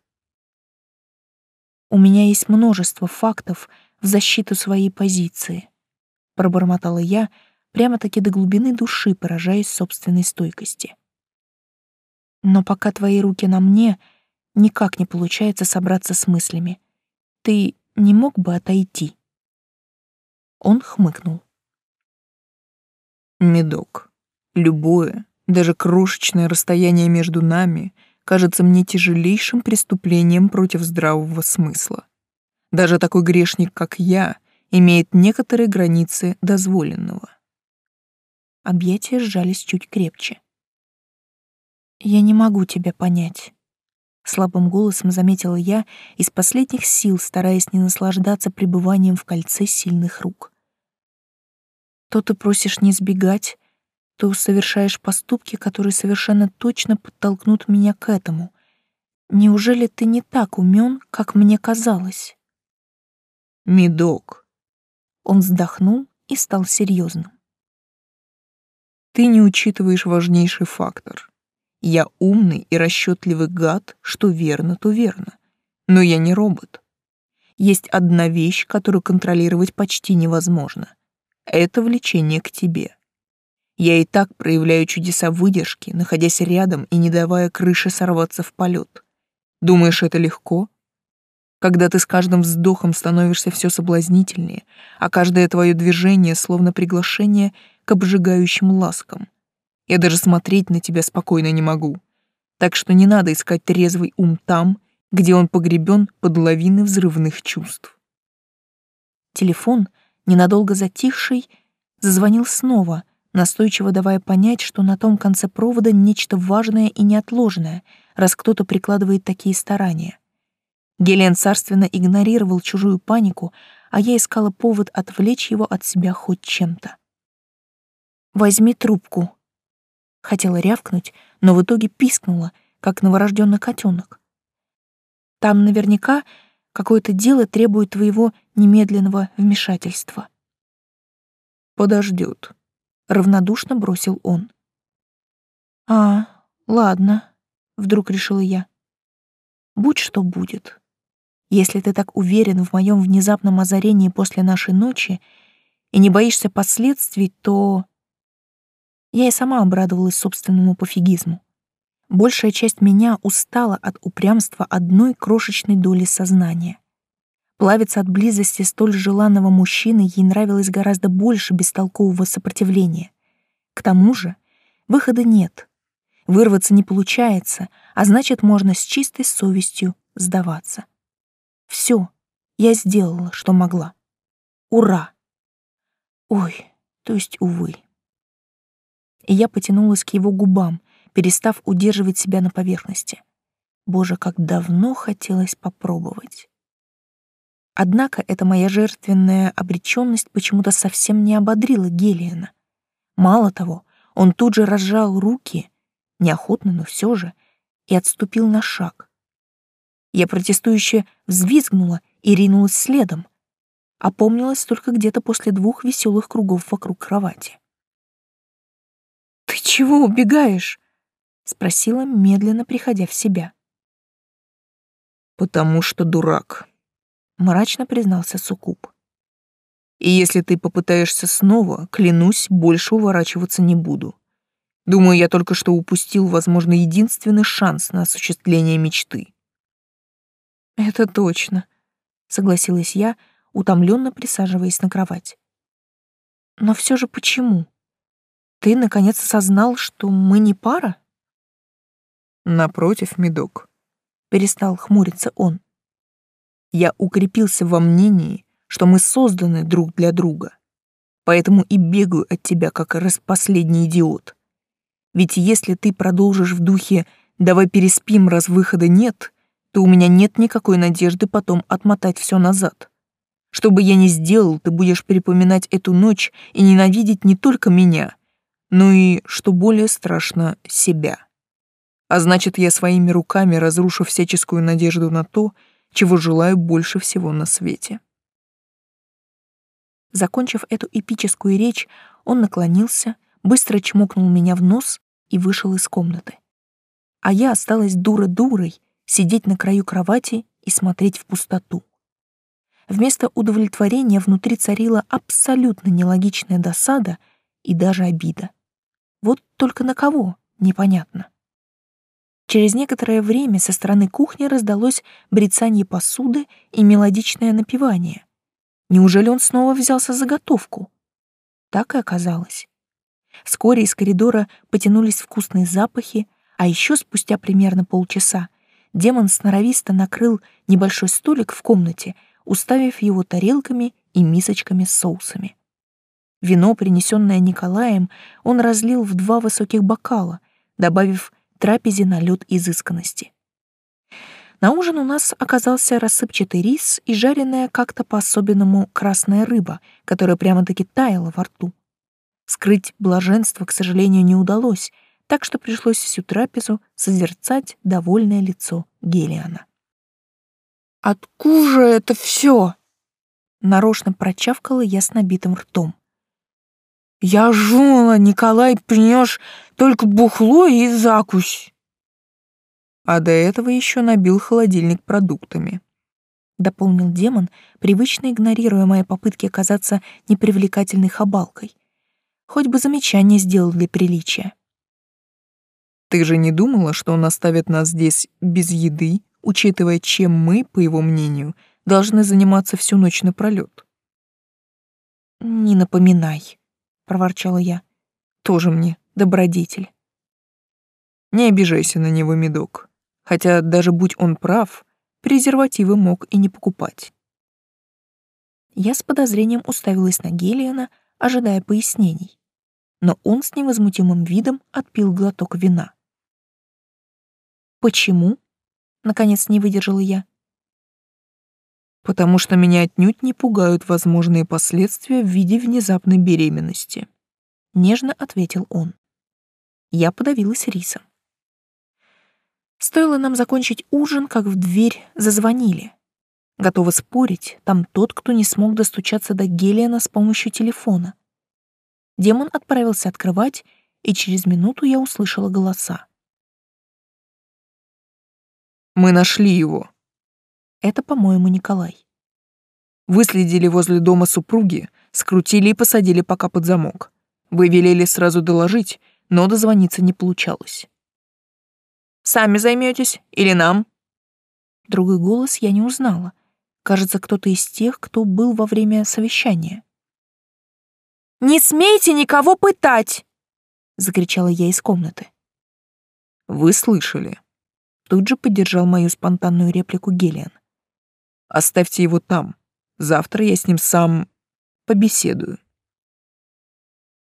У меня есть множество фактов в защиту своей позиции, пробормотала я, прямо-таки до глубины души поражаясь собственной стойкости. Но пока твои руки на мне, никак не получается собраться с мыслями. Ты не мог бы отойти?» Он хмыкнул. «Медок, любое, даже крошечное расстояние между нами кажется мне тяжелейшим преступлением против здравого смысла. Даже такой грешник, как я, имеет некоторые границы дозволенного». Объятия сжались чуть крепче. «Я не могу тебя понять», — слабым голосом заметила я, из последних сил стараясь не наслаждаться пребыванием в кольце сильных рук. «То ты просишь не сбегать, то совершаешь поступки, которые совершенно точно подтолкнут меня к этому. Неужели ты не так умен, как мне казалось?» «Медок». Он вздохнул и стал серьезным. «Ты не учитываешь важнейший фактор. Я умный и расчетливый гад, что верно, то верно. Но я не робот. Есть одна вещь, которую контролировать почти невозможно. Это влечение к тебе. Я и так проявляю чудеса выдержки, находясь рядом и не давая крыше сорваться в полет. Думаешь, это легко? Когда ты с каждым вздохом становишься все соблазнительнее, а каждое твое движение словно приглашение к обжигающим ласкам — я даже смотреть на тебя спокойно не могу. Так что не надо искать трезвый ум там, где он погребен под лавиной взрывных чувств. Телефон, ненадолго затихший, зазвонил снова, настойчиво давая понять, что на том конце провода нечто важное и неотложное, раз кто-то прикладывает такие старания. Гелен царственно игнорировал чужую панику, а я искала повод отвлечь его от себя хоть чем-то. «Возьми трубку», Хотела рявкнуть, но в итоге пискнула, как новорожденный котенок. Там наверняка какое-то дело требует твоего немедленного вмешательства. Подождет, равнодушно бросил он. А, ладно, вдруг решила я. Будь что будет. Если ты так уверен в моем внезапном озарении после нашей ночи и не боишься последствий, то я и сама обрадовалась собственному пофигизму. Большая часть меня устала от упрямства одной крошечной доли сознания. Плавиться от близости столь желанного мужчины ей нравилось гораздо больше бестолкового сопротивления. К тому же выхода нет. Вырваться не получается, а значит, можно с чистой совестью сдаваться. Все, я сделала, что могла. Ура! Ой, то есть, увы и я потянулась к его губам, перестав удерживать себя на поверхности. Боже, как давно хотелось попробовать. Однако эта моя жертвенная обреченность почему-то совсем не ободрила Гелиана. Мало того, он тут же разжал руки, неохотно, но все же, и отступил на шаг. Я протестующе взвизгнула и ринулась следом. Опомнилась только где-то после двух веселых кругов вокруг кровати. «Ты чего убегаешь?» — спросила, медленно приходя в себя. «Потому что дурак», — мрачно признался Сукуб. «И если ты попытаешься снова, клянусь, больше уворачиваться не буду. Думаю, я только что упустил, возможно, единственный шанс на осуществление мечты». «Это точно», — согласилась я, утомленно присаживаясь на кровать. «Но все же почему?» Ты, наконец, осознал, что мы не пара? Напротив, медок. Перестал хмуриться он. Я укрепился во мнении, что мы созданы друг для друга. Поэтому и бегаю от тебя, как раз последний идиот. Ведь если ты продолжишь в духе «давай переспим, раз выхода нет», то у меня нет никакой надежды потом отмотать все назад. Что бы я ни сделал, ты будешь припоминать эту ночь и ненавидеть не только меня, но и, что более страшно, себя. А значит, я своими руками разрушу всяческую надежду на то, чего желаю больше всего на свете. Закончив эту эпическую речь, он наклонился, быстро чмокнул меня в нос и вышел из комнаты. А я осталась дура-дурой, сидеть на краю кровати и смотреть в пустоту. Вместо удовлетворения внутри царила абсолютно нелогичная досада и даже обида. Вот только на кого, непонятно. Через некоторое время со стороны кухни раздалось брецание посуды и мелодичное напевание. Неужели он снова взялся за готовку? Так и оказалось. Вскоре из коридора потянулись вкусные запахи, а еще спустя примерно полчаса демон сноровисто накрыл небольшой столик в комнате, уставив его тарелками и мисочками с соусами. Вино, принесенное Николаем, он разлил в два высоких бокала, добавив трапезе налет изысканности. На ужин у нас оказался рассыпчатый рис и жареная как-то по-особенному красная рыба, которая прямо-таки таяла во рту. Скрыть блаженство, к сожалению, не удалось, так что пришлось всю трапезу созерцать довольное лицо Гелиана. «Откуда это все? Нарочно прочавкала я с набитым ртом. Я жула, Николай, принешь только бухло и закусь. А до этого еще набил холодильник продуктами. Дополнил демон, привычно игнорируя мои попытки оказаться непривлекательной хабалкой. Хоть бы замечание сделал для приличия. Ты же не думала, что он оставит нас здесь без еды, учитывая, чем мы, по его мнению, должны заниматься всю ночь напролёт? Не напоминай проворчала я. Тоже мне добродетель. Не обижайся на него, медок. Хотя даже будь он прав, презервативы мог и не покупать. Я с подозрением уставилась на Гелиана, ожидая пояснений. Но он с невозмутимым видом отпил глоток вина. «Почему?» — наконец не выдержала я. «Потому что меня отнюдь не пугают возможные последствия в виде внезапной беременности», — нежно ответил он. Я подавилась рисом. Стоило нам закончить ужин, как в дверь зазвонили. Готова спорить, там тот, кто не смог достучаться до Гелиана с помощью телефона. Демон отправился открывать, и через минуту я услышала голоса. «Мы нашли его», это, по-моему, Николай. Выследили возле дома супруги, скрутили и посадили пока под замок. Вы велели сразу доложить, но дозвониться не получалось. «Сами займетесь или нам?» Другой голос я не узнала. Кажется, кто-то из тех, кто был во время совещания. «Не смейте никого пытать!» — закричала я из комнаты. «Вы слышали?» Тут же поддержал мою спонтанную реплику Гелиан. Оставьте его там. Завтра я с ним сам побеседую.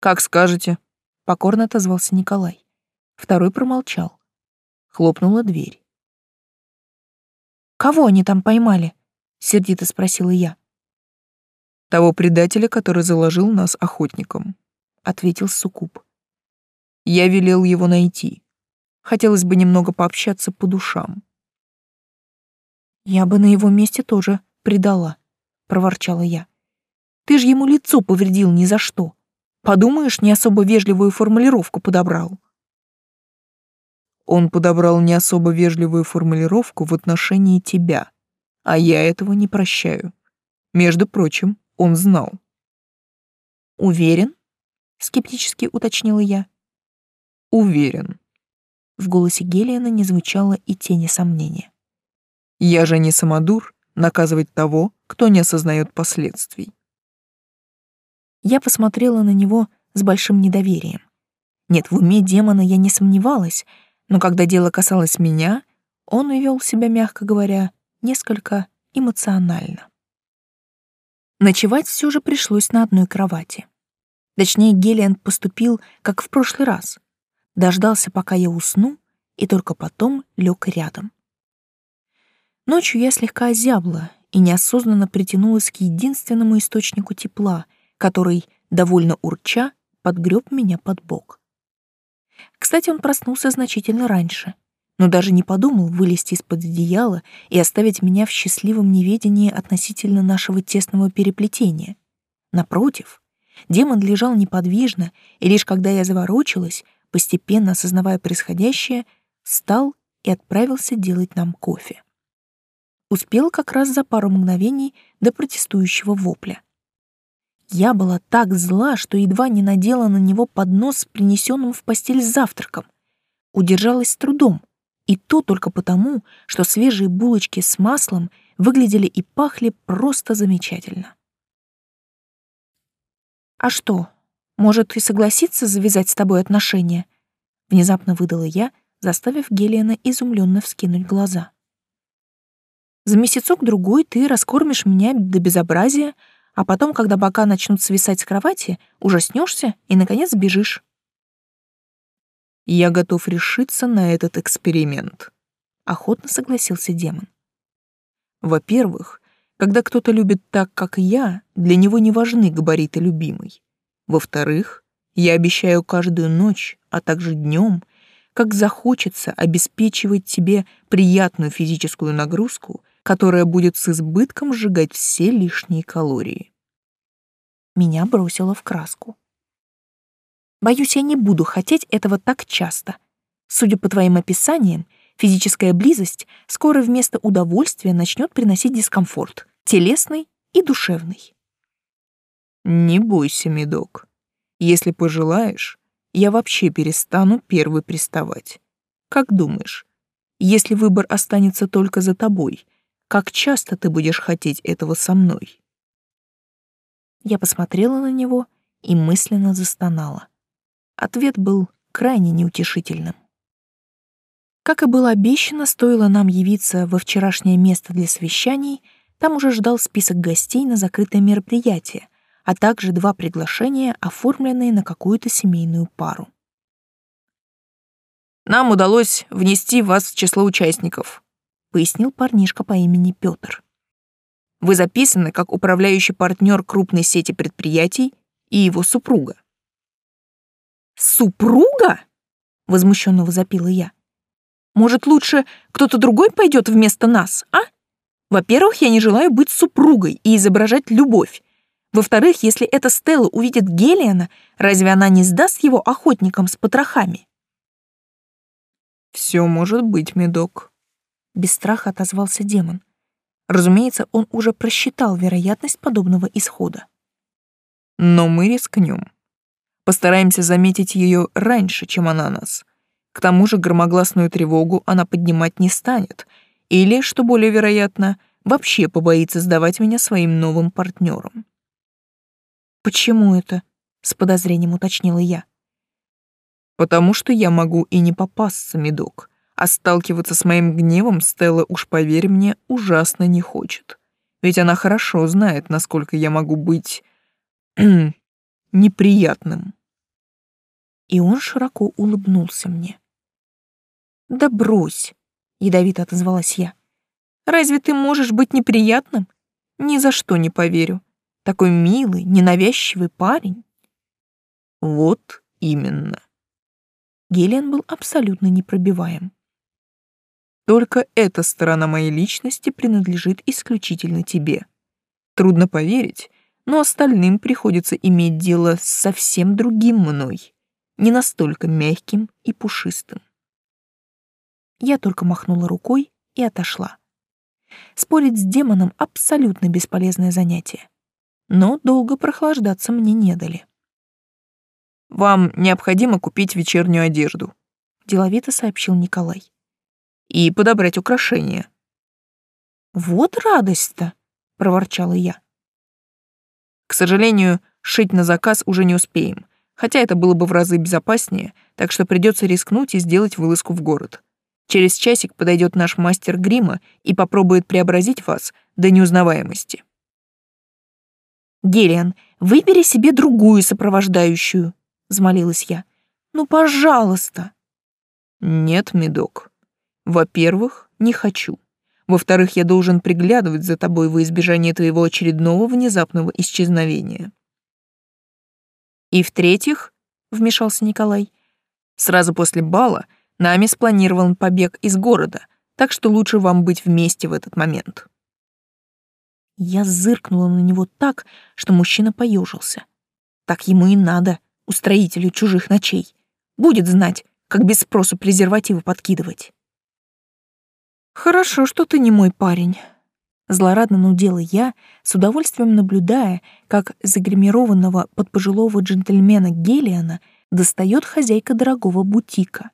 Как скажете, покорно отозвался Николай. Второй промолчал. Хлопнула дверь. Кого они там поймали? сердито спросила я. Того предателя, который заложил нас охотником, ответил Сукуб. Я велел его найти. Хотелось бы немного пообщаться по душам. «Я бы на его месте тоже предала», — проворчала я. «Ты же ему лицо повредил ни за что. Подумаешь, не особо вежливую формулировку подобрал». Он подобрал не особо вежливую формулировку в отношении тебя, а я этого не прощаю. Между прочим, он знал. «Уверен?» — скептически уточнила я. «Уверен». В голосе Гелиана не звучало и тени сомнения. Я же не самодур наказывать того, кто не осознает последствий. Я посмотрела на него с большим недоверием. Нет, в уме демона я не сомневалась, но когда дело касалось меня, он вел себя, мягко говоря, несколько эмоционально. Ночевать все же пришлось на одной кровати. Точнее, Гелиан поступил, как в прошлый раз. Дождался, пока я усну, и только потом лег рядом. Ночью я слегка озябла и неосознанно притянулась к единственному источнику тепла, который, довольно урча, подгреб меня под бок. Кстати, он проснулся значительно раньше, но даже не подумал вылезти из-под одеяла и оставить меня в счастливом неведении относительно нашего тесного переплетения. Напротив, демон лежал неподвижно, и лишь когда я заворочилась, постепенно осознавая происходящее, встал и отправился делать нам кофе. Успел как раз за пару мгновений до протестующего вопля. Я была так зла, что едва не надела на него поднос с принесенным в постель завтраком. Удержалась с трудом, и то только потому, что свежие булочки с маслом выглядели и пахли просто замечательно. «А что, может, и согласиться завязать с тобой отношения?» Внезапно выдала я, заставив Гелиана изумленно вскинуть глаза. «За месяцок-другой ты раскормишь меня до безобразия, а потом, когда бока начнут свисать с кровати, ужаснешься и, наконец, сбежишь». «Я готов решиться на этот эксперимент», — охотно согласился демон. «Во-первых, когда кто-то любит так, как я, для него не важны габариты любимой. Во-вторых, я обещаю каждую ночь, а также днем — как захочется обеспечивать тебе приятную физическую нагрузку, которая будет с избытком сжигать все лишние калории. Меня бросило в краску. Боюсь, я не буду хотеть этого так часто. Судя по твоим описаниям, физическая близость скоро вместо удовольствия начнет приносить дискомфорт, телесный и душевный. Не бойся, медок. Если пожелаешь, я вообще перестану первый приставать. Как думаешь, если выбор останется только за тобой, как часто ты будешь хотеть этого со мной?» Я посмотрела на него и мысленно застонала. Ответ был крайне неутешительным. Как и было обещано, стоило нам явиться во вчерашнее место для совещаний, там уже ждал список гостей на закрытое мероприятие, а также два приглашения, оформленные на какую-то семейную пару. «Нам удалось внести вас в число участников», — пояснил парнишка по имени Пётр. «Вы записаны как управляющий партнер крупной сети предприятий и его супруга». «Супруга?» — возмущенно возопила я. «Может, лучше кто-то другой пойдет вместо нас, а? Во-первых, я не желаю быть супругой и изображать любовь. Во-вторых, если эта Стелла увидит Гелиана, разве она не сдаст его охотникам с потрохами? Все может быть, медок. Без страха отозвался демон. Разумеется, он уже просчитал вероятность подобного исхода. Но мы рискнем. Постараемся заметить ее раньше, чем она нас. К тому же громогласную тревогу она поднимать не станет, или, что более вероятно, вообще побоится сдавать меня своим новым партнерам. «Почему это?» — с подозрением уточнила я. «Потому что я могу и не попасться, медок, а сталкиваться с моим гневом Стелла, уж поверь мне, ужасно не хочет. Ведь она хорошо знает, насколько я могу быть... неприятным». И он широко улыбнулся мне. «Да брось!» — ядовито отозвалась я. «Разве ты можешь быть неприятным? Ни за что не поверю. Такой милый, ненавязчивый парень. Вот именно. Гелиан был абсолютно непробиваем. Только эта сторона моей личности принадлежит исключительно тебе. Трудно поверить, но остальным приходится иметь дело с совсем другим мной, не настолько мягким и пушистым. Я только махнула рукой и отошла. Спорить с демоном — абсолютно бесполезное занятие но долго прохлаждаться мне не дали. «Вам необходимо купить вечернюю одежду», — деловито сообщил Николай. «И подобрать украшения». «Вот радость-то!» — проворчала я. «К сожалению, шить на заказ уже не успеем, хотя это было бы в разы безопаснее, так что придется рискнуть и сделать вылазку в город. Через часик подойдет наш мастер грима и попробует преобразить вас до неузнаваемости». «Гелиан, выбери себе другую сопровождающую», — взмолилась я. «Ну, пожалуйста». «Нет, медок. Во-первых, не хочу. Во-вторых, я должен приглядывать за тобой во избежание твоего очередного внезапного исчезновения. И в-третьих, вмешался Николай, сразу после бала нами спланирован побег из города, так что лучше вам быть вместе в этот момент. Я зыркнула на него так, что мужчина поежился. Так ему и надо, устроителю чужих ночей. Будет знать, как без спросу презервативы подкидывать. «Хорошо, что ты не мой парень», — злорадно нудела я, с удовольствием наблюдая, как загримированного под пожилого джентльмена Гелиана достает хозяйка дорогого бутика.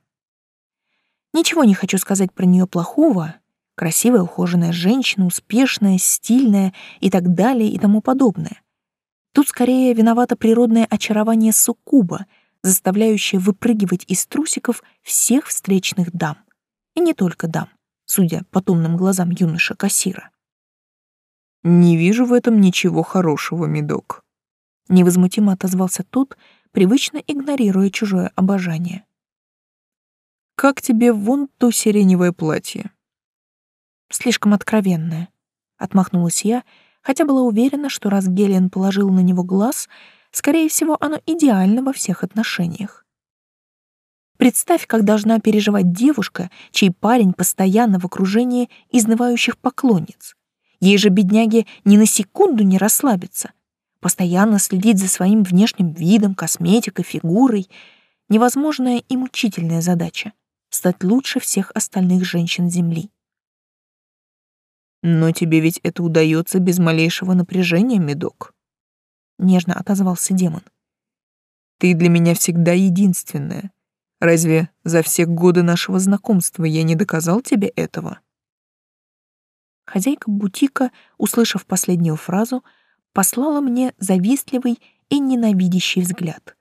Ничего не хочу сказать про нее плохого. Красивая, ухоженная женщина, успешная, стильная и так далее и тому подобное. Тут скорее виновато природное очарование суккуба, заставляющее выпрыгивать из трусиков всех встречных дам. И не только дам судя по томным глазам юноша-кассира. «Не вижу в этом ничего хорошего, медок», — невозмутимо отозвался тот, привычно игнорируя чужое обожание. «Как тебе вон то сиреневое платье?» «Слишком откровенное», — отмахнулась я, хотя была уверена, что раз Гелиан положил на него глаз, скорее всего, оно идеально во всех отношениях. Представь, как должна переживать девушка, чей парень постоянно в окружении изнывающих поклонниц. Ей же, бедняге, ни на секунду не расслабиться. Постоянно следить за своим внешним видом, косметикой, фигурой. Невозможная и мучительная задача — стать лучше всех остальных женщин Земли. «Но тебе ведь это удается без малейшего напряжения, медок», — нежно отозвался демон. «Ты для меня всегда единственная, Разве за все годы нашего знакомства я не доказал тебе этого? Хозяйка бутика, услышав последнюю фразу, послала мне завистливый и ненавидящий взгляд.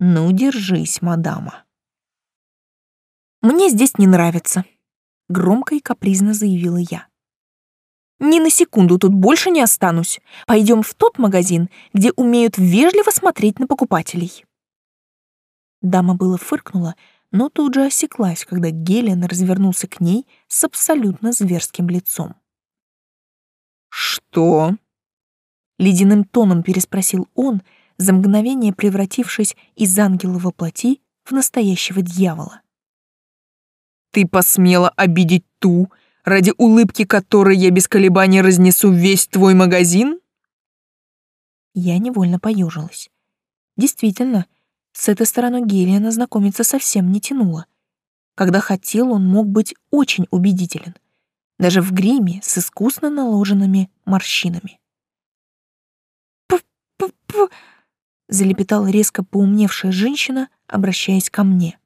«Ну, держись, мадама». «Мне здесь не нравится», — громко и капризно заявила я. «Ни на секунду тут больше не останусь. Пойдем в тот магазин, где умеют вежливо смотреть на покупателей». Дама было фыркнула, но тут же осеклась, когда Гелен развернулся к ней с абсолютно зверским лицом. «Что?» Ледяным тоном переспросил он, за мгновение превратившись из ангела во плоти в настоящего дьявола. «Ты посмела обидеть ту, ради улыбки которой я без колебаний разнесу весь твой магазин?» Я невольно поежилась. Действительно, с этой стороной Гелиана знакомиться совсем не тянуло. Когда хотел, он мог быть очень убедителен. Даже в гриме с искусно наложенными морщинами. «П-п-п...» — залепетала резко поумневшая женщина, обращаясь ко мне.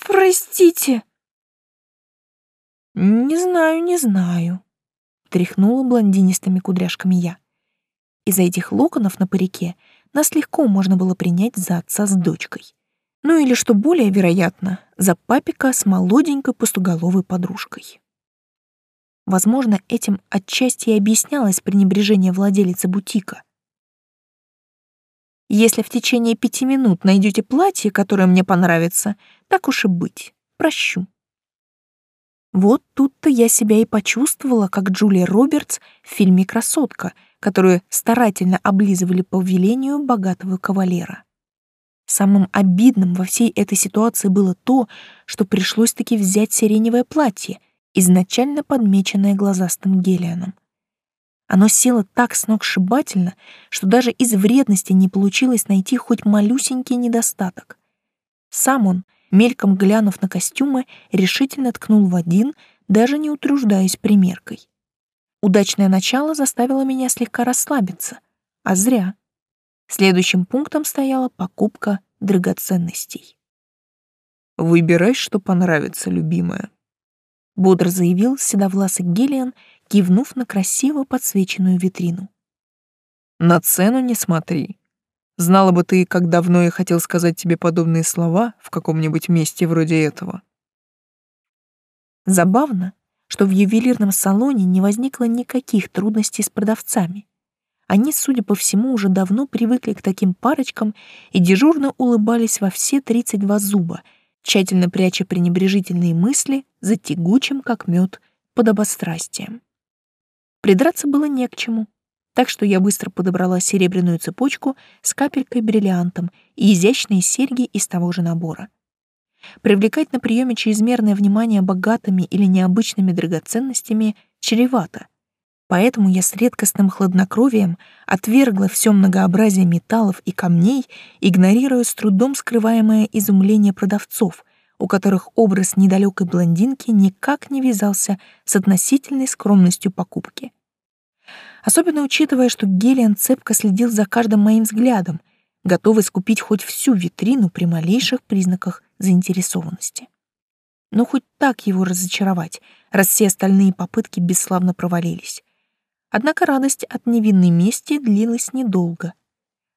«Простите». «Не знаю, не знаю», — тряхнула блондинистыми кудряшками я. Из-за этих локонов на парике нас легко можно было принять за отца с дочкой. Ну или, что более вероятно, за папика с молоденькой пустоголовой подружкой. Возможно, этим отчасти и объяснялось пренебрежение владелицы бутика. Если в течение пяти минут найдете платье, которое мне понравится, так уж и быть, прощу. Вот тут-то я себя и почувствовала, как Джулия Робертс в фильме «Красотка», которую старательно облизывали по велению богатого кавалера. Самым обидным во всей этой ситуации было то, что пришлось таки взять сиреневое платье, изначально подмеченное глазастым Гелианом. Оно село так сногсшибательно, что даже из вредности не получилось найти хоть малюсенький недостаток. Сам он, мельком глянув на костюмы, решительно ткнул в один, даже не утруждаясь примеркой. Удачное начало заставило меня слегка расслабиться, а зря. Следующим пунктом стояла покупка драгоценностей. «Выбирай, что понравится, любимая», — бодро заявил седовласый Гелиан, кивнув на красиво подсвеченную витрину. «На цену не смотри. Знала бы ты, как давно я хотел сказать тебе подобные слова в каком-нибудь месте вроде этого». Забавно, что в ювелирном салоне не возникло никаких трудностей с продавцами. Они, судя по всему, уже давно привыкли к таким парочкам и дежурно улыбались во все 32 зуба, тщательно пряча пренебрежительные мысли за тягучим, как мед, подобострастием. Придраться было не к чему, так что я быстро подобрала серебряную цепочку с капелькой-бриллиантом и изящные серьги из того же набора. Привлекать на приеме чрезмерное внимание богатыми или необычными драгоценностями чревато, Поэтому я с редкостным хладнокровием отвергла все многообразие металлов и камней, игнорируя с трудом скрываемое изумление продавцов, у которых образ недалекой блондинки никак не вязался с относительной скромностью покупки. Особенно учитывая, что Гелиан цепко следил за каждым моим взглядом, готовый скупить хоть всю витрину при малейших признаках заинтересованности. Но хоть так его разочаровать, раз все остальные попытки бесславно провалились. Однако радость от невинной мести длилась недолго.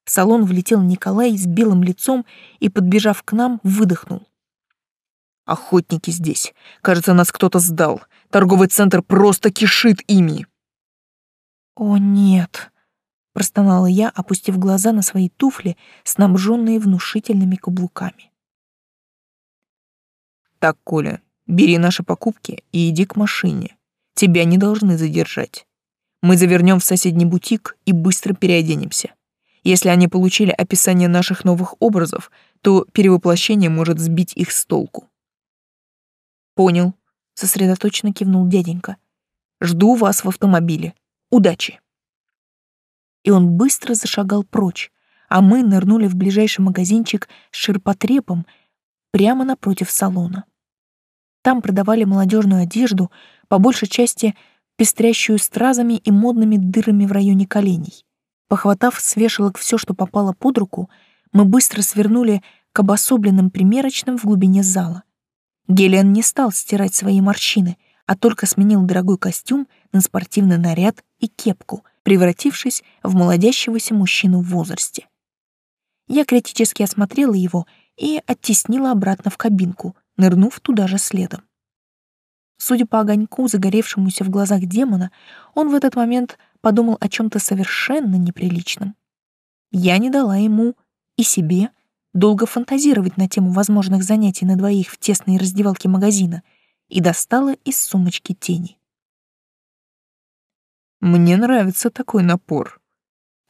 В салон влетел Николай с белым лицом и, подбежав к нам, выдохнул. «Охотники здесь. Кажется, нас кто-то сдал. Торговый центр просто кишит ими». «О, нет!» — простонала я, опустив глаза на свои туфли, снабженные внушительными каблуками. «Так, Коля, бери наши покупки и иди к машине. Тебя не должны задержать. Мы завернем в соседний бутик и быстро переоденемся. Если они получили описание наших новых образов, то перевоплощение может сбить их с толку. Понял, сосредоточенно кивнул дяденька. Жду вас в автомобиле. Удачи. И он быстро зашагал прочь, а мы нырнули в ближайший магазинчик с ширпотребом прямо напротив салона. Там продавали молодежную одежду, по большей части пестрящую стразами и модными дырами в районе коленей. Похватав с вешалок все, что попало под руку, мы быстро свернули к обособленным примерочным в глубине зала. Гелиан не стал стирать свои морщины, а только сменил дорогой костюм на спортивный наряд и кепку, превратившись в молодящегося мужчину в возрасте. Я критически осмотрела его и оттеснила обратно в кабинку, нырнув туда же следом. Судя по огоньку, загоревшемуся в глазах демона, он в этот момент подумал о чем-то совершенно неприличном. Я не дала ему и себе долго фантазировать на тему возможных занятий на двоих в тесной раздевалке магазина и достала из сумочки тени. «Мне нравится такой напор».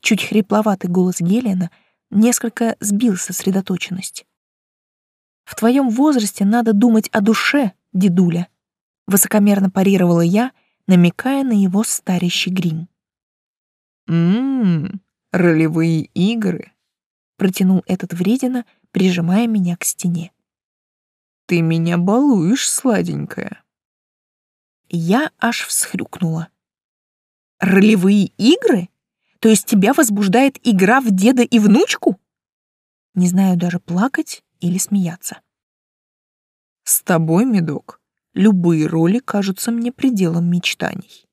Чуть хрипловатый голос Гелиана несколько сбил сосредоточенность. «В твоем возрасте надо думать о душе, дедуля», Высокомерно парировала я, намекая на его старящий грим. «Ммм, ролевые игры», — протянул этот вредина, прижимая меня к стене. «Ты меня балуешь, сладенькая». Я аж всхрюкнула. «Ролевые игры? То есть тебя возбуждает игра в деда и внучку?» Не знаю даже плакать или смеяться. «С тобой, медок, Любые роли кажутся мне пределом мечтаний.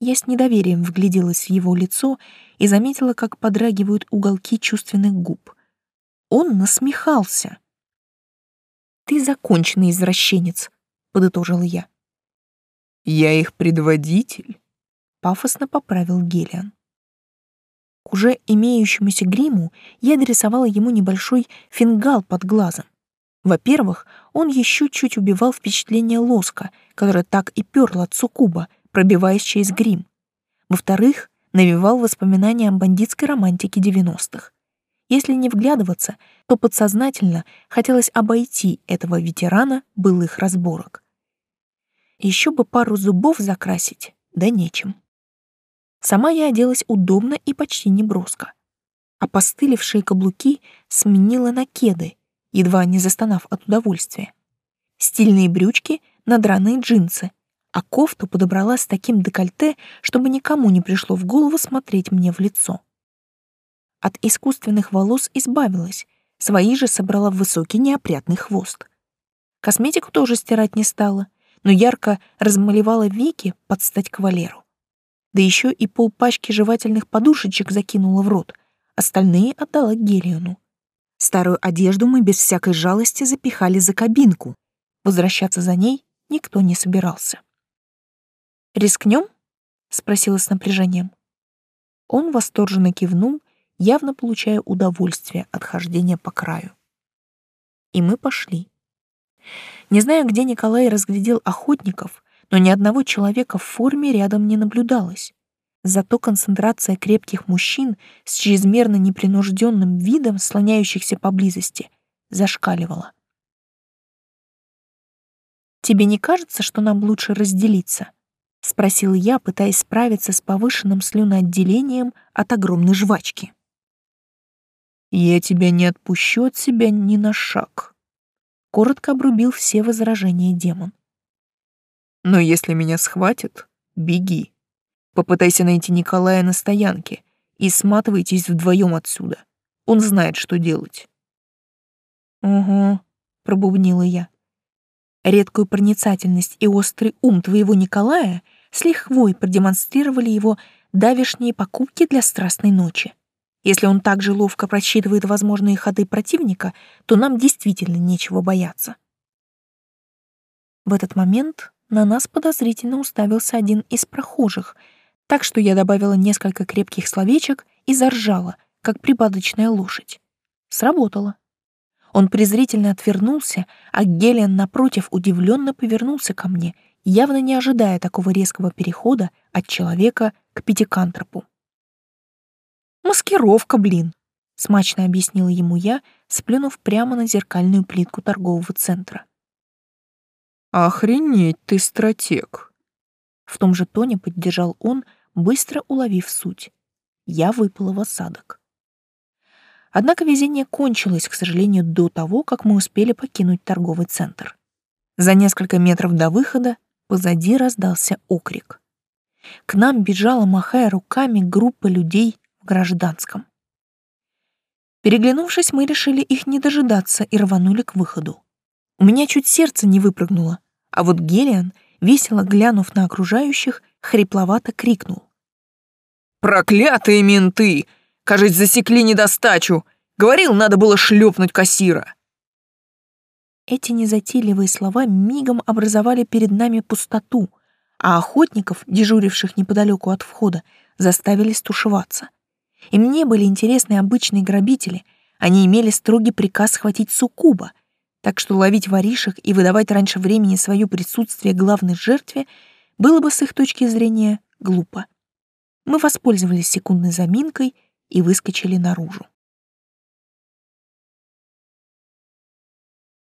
Я с недоверием вгляделась в его лицо и заметила, как подрагивают уголки чувственных губ. Он насмехался. «Ты законченный извращенец», — подытожила я. «Я их предводитель», — пафосно поправил Гелиан. К уже имеющемуся гриму я дорисовала ему небольшой фингал под глазом. Во-первых, он еще чуть убивал впечатление лоска, которое так и перло от суккуба, пробиваясь через грим. Во-вторых, навевал воспоминания о бандитской романтике 90-х. Если не вглядываться, то подсознательно хотелось обойти этого ветерана былых разборок. Еще бы пару зубов закрасить, да нечем. Сама я оделась удобно и почти не броско. А постылившие каблуки сменила на кеды едва не застонав от удовольствия. Стильные брючки на драные джинсы, а кофту подобрала с таким декольте, чтобы никому не пришло в голову смотреть мне в лицо. От искусственных волос избавилась, свои же собрала в высокий неопрятный хвост. Косметику тоже стирать не стала, но ярко размалевала веки под стать кавалеру. Да еще и полпачки жевательных подушечек закинула в рот, остальные отдала Гелиону. Старую одежду мы без всякой жалости запихали за кабинку. Возвращаться за ней никто не собирался. «Рискнем?» — спросила с напряжением. Он восторженно кивнул, явно получая удовольствие от хождения по краю. и мы пошли. Не знаю, где Николай разглядел охотников, но ни одного человека в форме рядом не наблюдалось. Зато концентрация крепких мужчин с чрезмерно непринужденным видом, слоняющихся поблизости, зашкаливала. «Тебе не кажется, что нам лучше разделиться?» — спросил я, пытаясь справиться с повышенным слюноотделением от огромной жвачки. «Я тебя не отпущу от себя ни на шаг», — коротко обрубил все возражения демон. «Но если меня схватят, беги. Попытайся найти Николая на стоянке и сматывайтесь вдвоем отсюда. Он знает, что делать». «Угу», — пробубнила я. Редкую проницательность и острый ум твоего Николая с лихвой продемонстрировали его давешние покупки для страстной ночи. Если он так же ловко просчитывает возможные ходы противника, то нам действительно нечего бояться. В этот момент на нас подозрительно уставился один из прохожих, так что я добавила несколько крепких словечек и заржала, как припадочная лошадь. Сработало. Он презрительно отвернулся, а Гелиан, напротив, удивленно повернулся ко мне, явно не ожидая такого резкого перехода от человека к пятикантропу. «Маскировка, блин!» — смачно объяснила ему я, сплюнув прямо на зеркальную плитку торгового центра. «Охренеть ты, стратег!» В том же тоне поддержал он, быстро уловив суть. Я выпала в осадок. Однако везение кончилось, к сожалению, до того, как мы успели покинуть торговый центр. За несколько метров до выхода позади раздался окрик. К нам бежала, махая руками, группа людей гражданском. Переглянувшись, мы решили их не дожидаться и рванули к выходу. У меня чуть сердце не выпрыгнуло, а вот Гелиан, весело глянув на окружающих, хрипловато крикнул. «Проклятые менты! Кажется, засекли недостачу! Говорил, надо было шлепнуть кассира!» Эти незатейливые слова мигом образовали перед нами пустоту, а охотников, дежуривших неподалеку от входа, заставили стушеваться. Им не были интересны обычные грабители, они имели строгий приказ схватить суккуба, так что ловить воришек и выдавать раньше времени свое присутствие главной жертве было бы с их точки зрения глупо. Мы воспользовались секундной заминкой и выскочили наружу.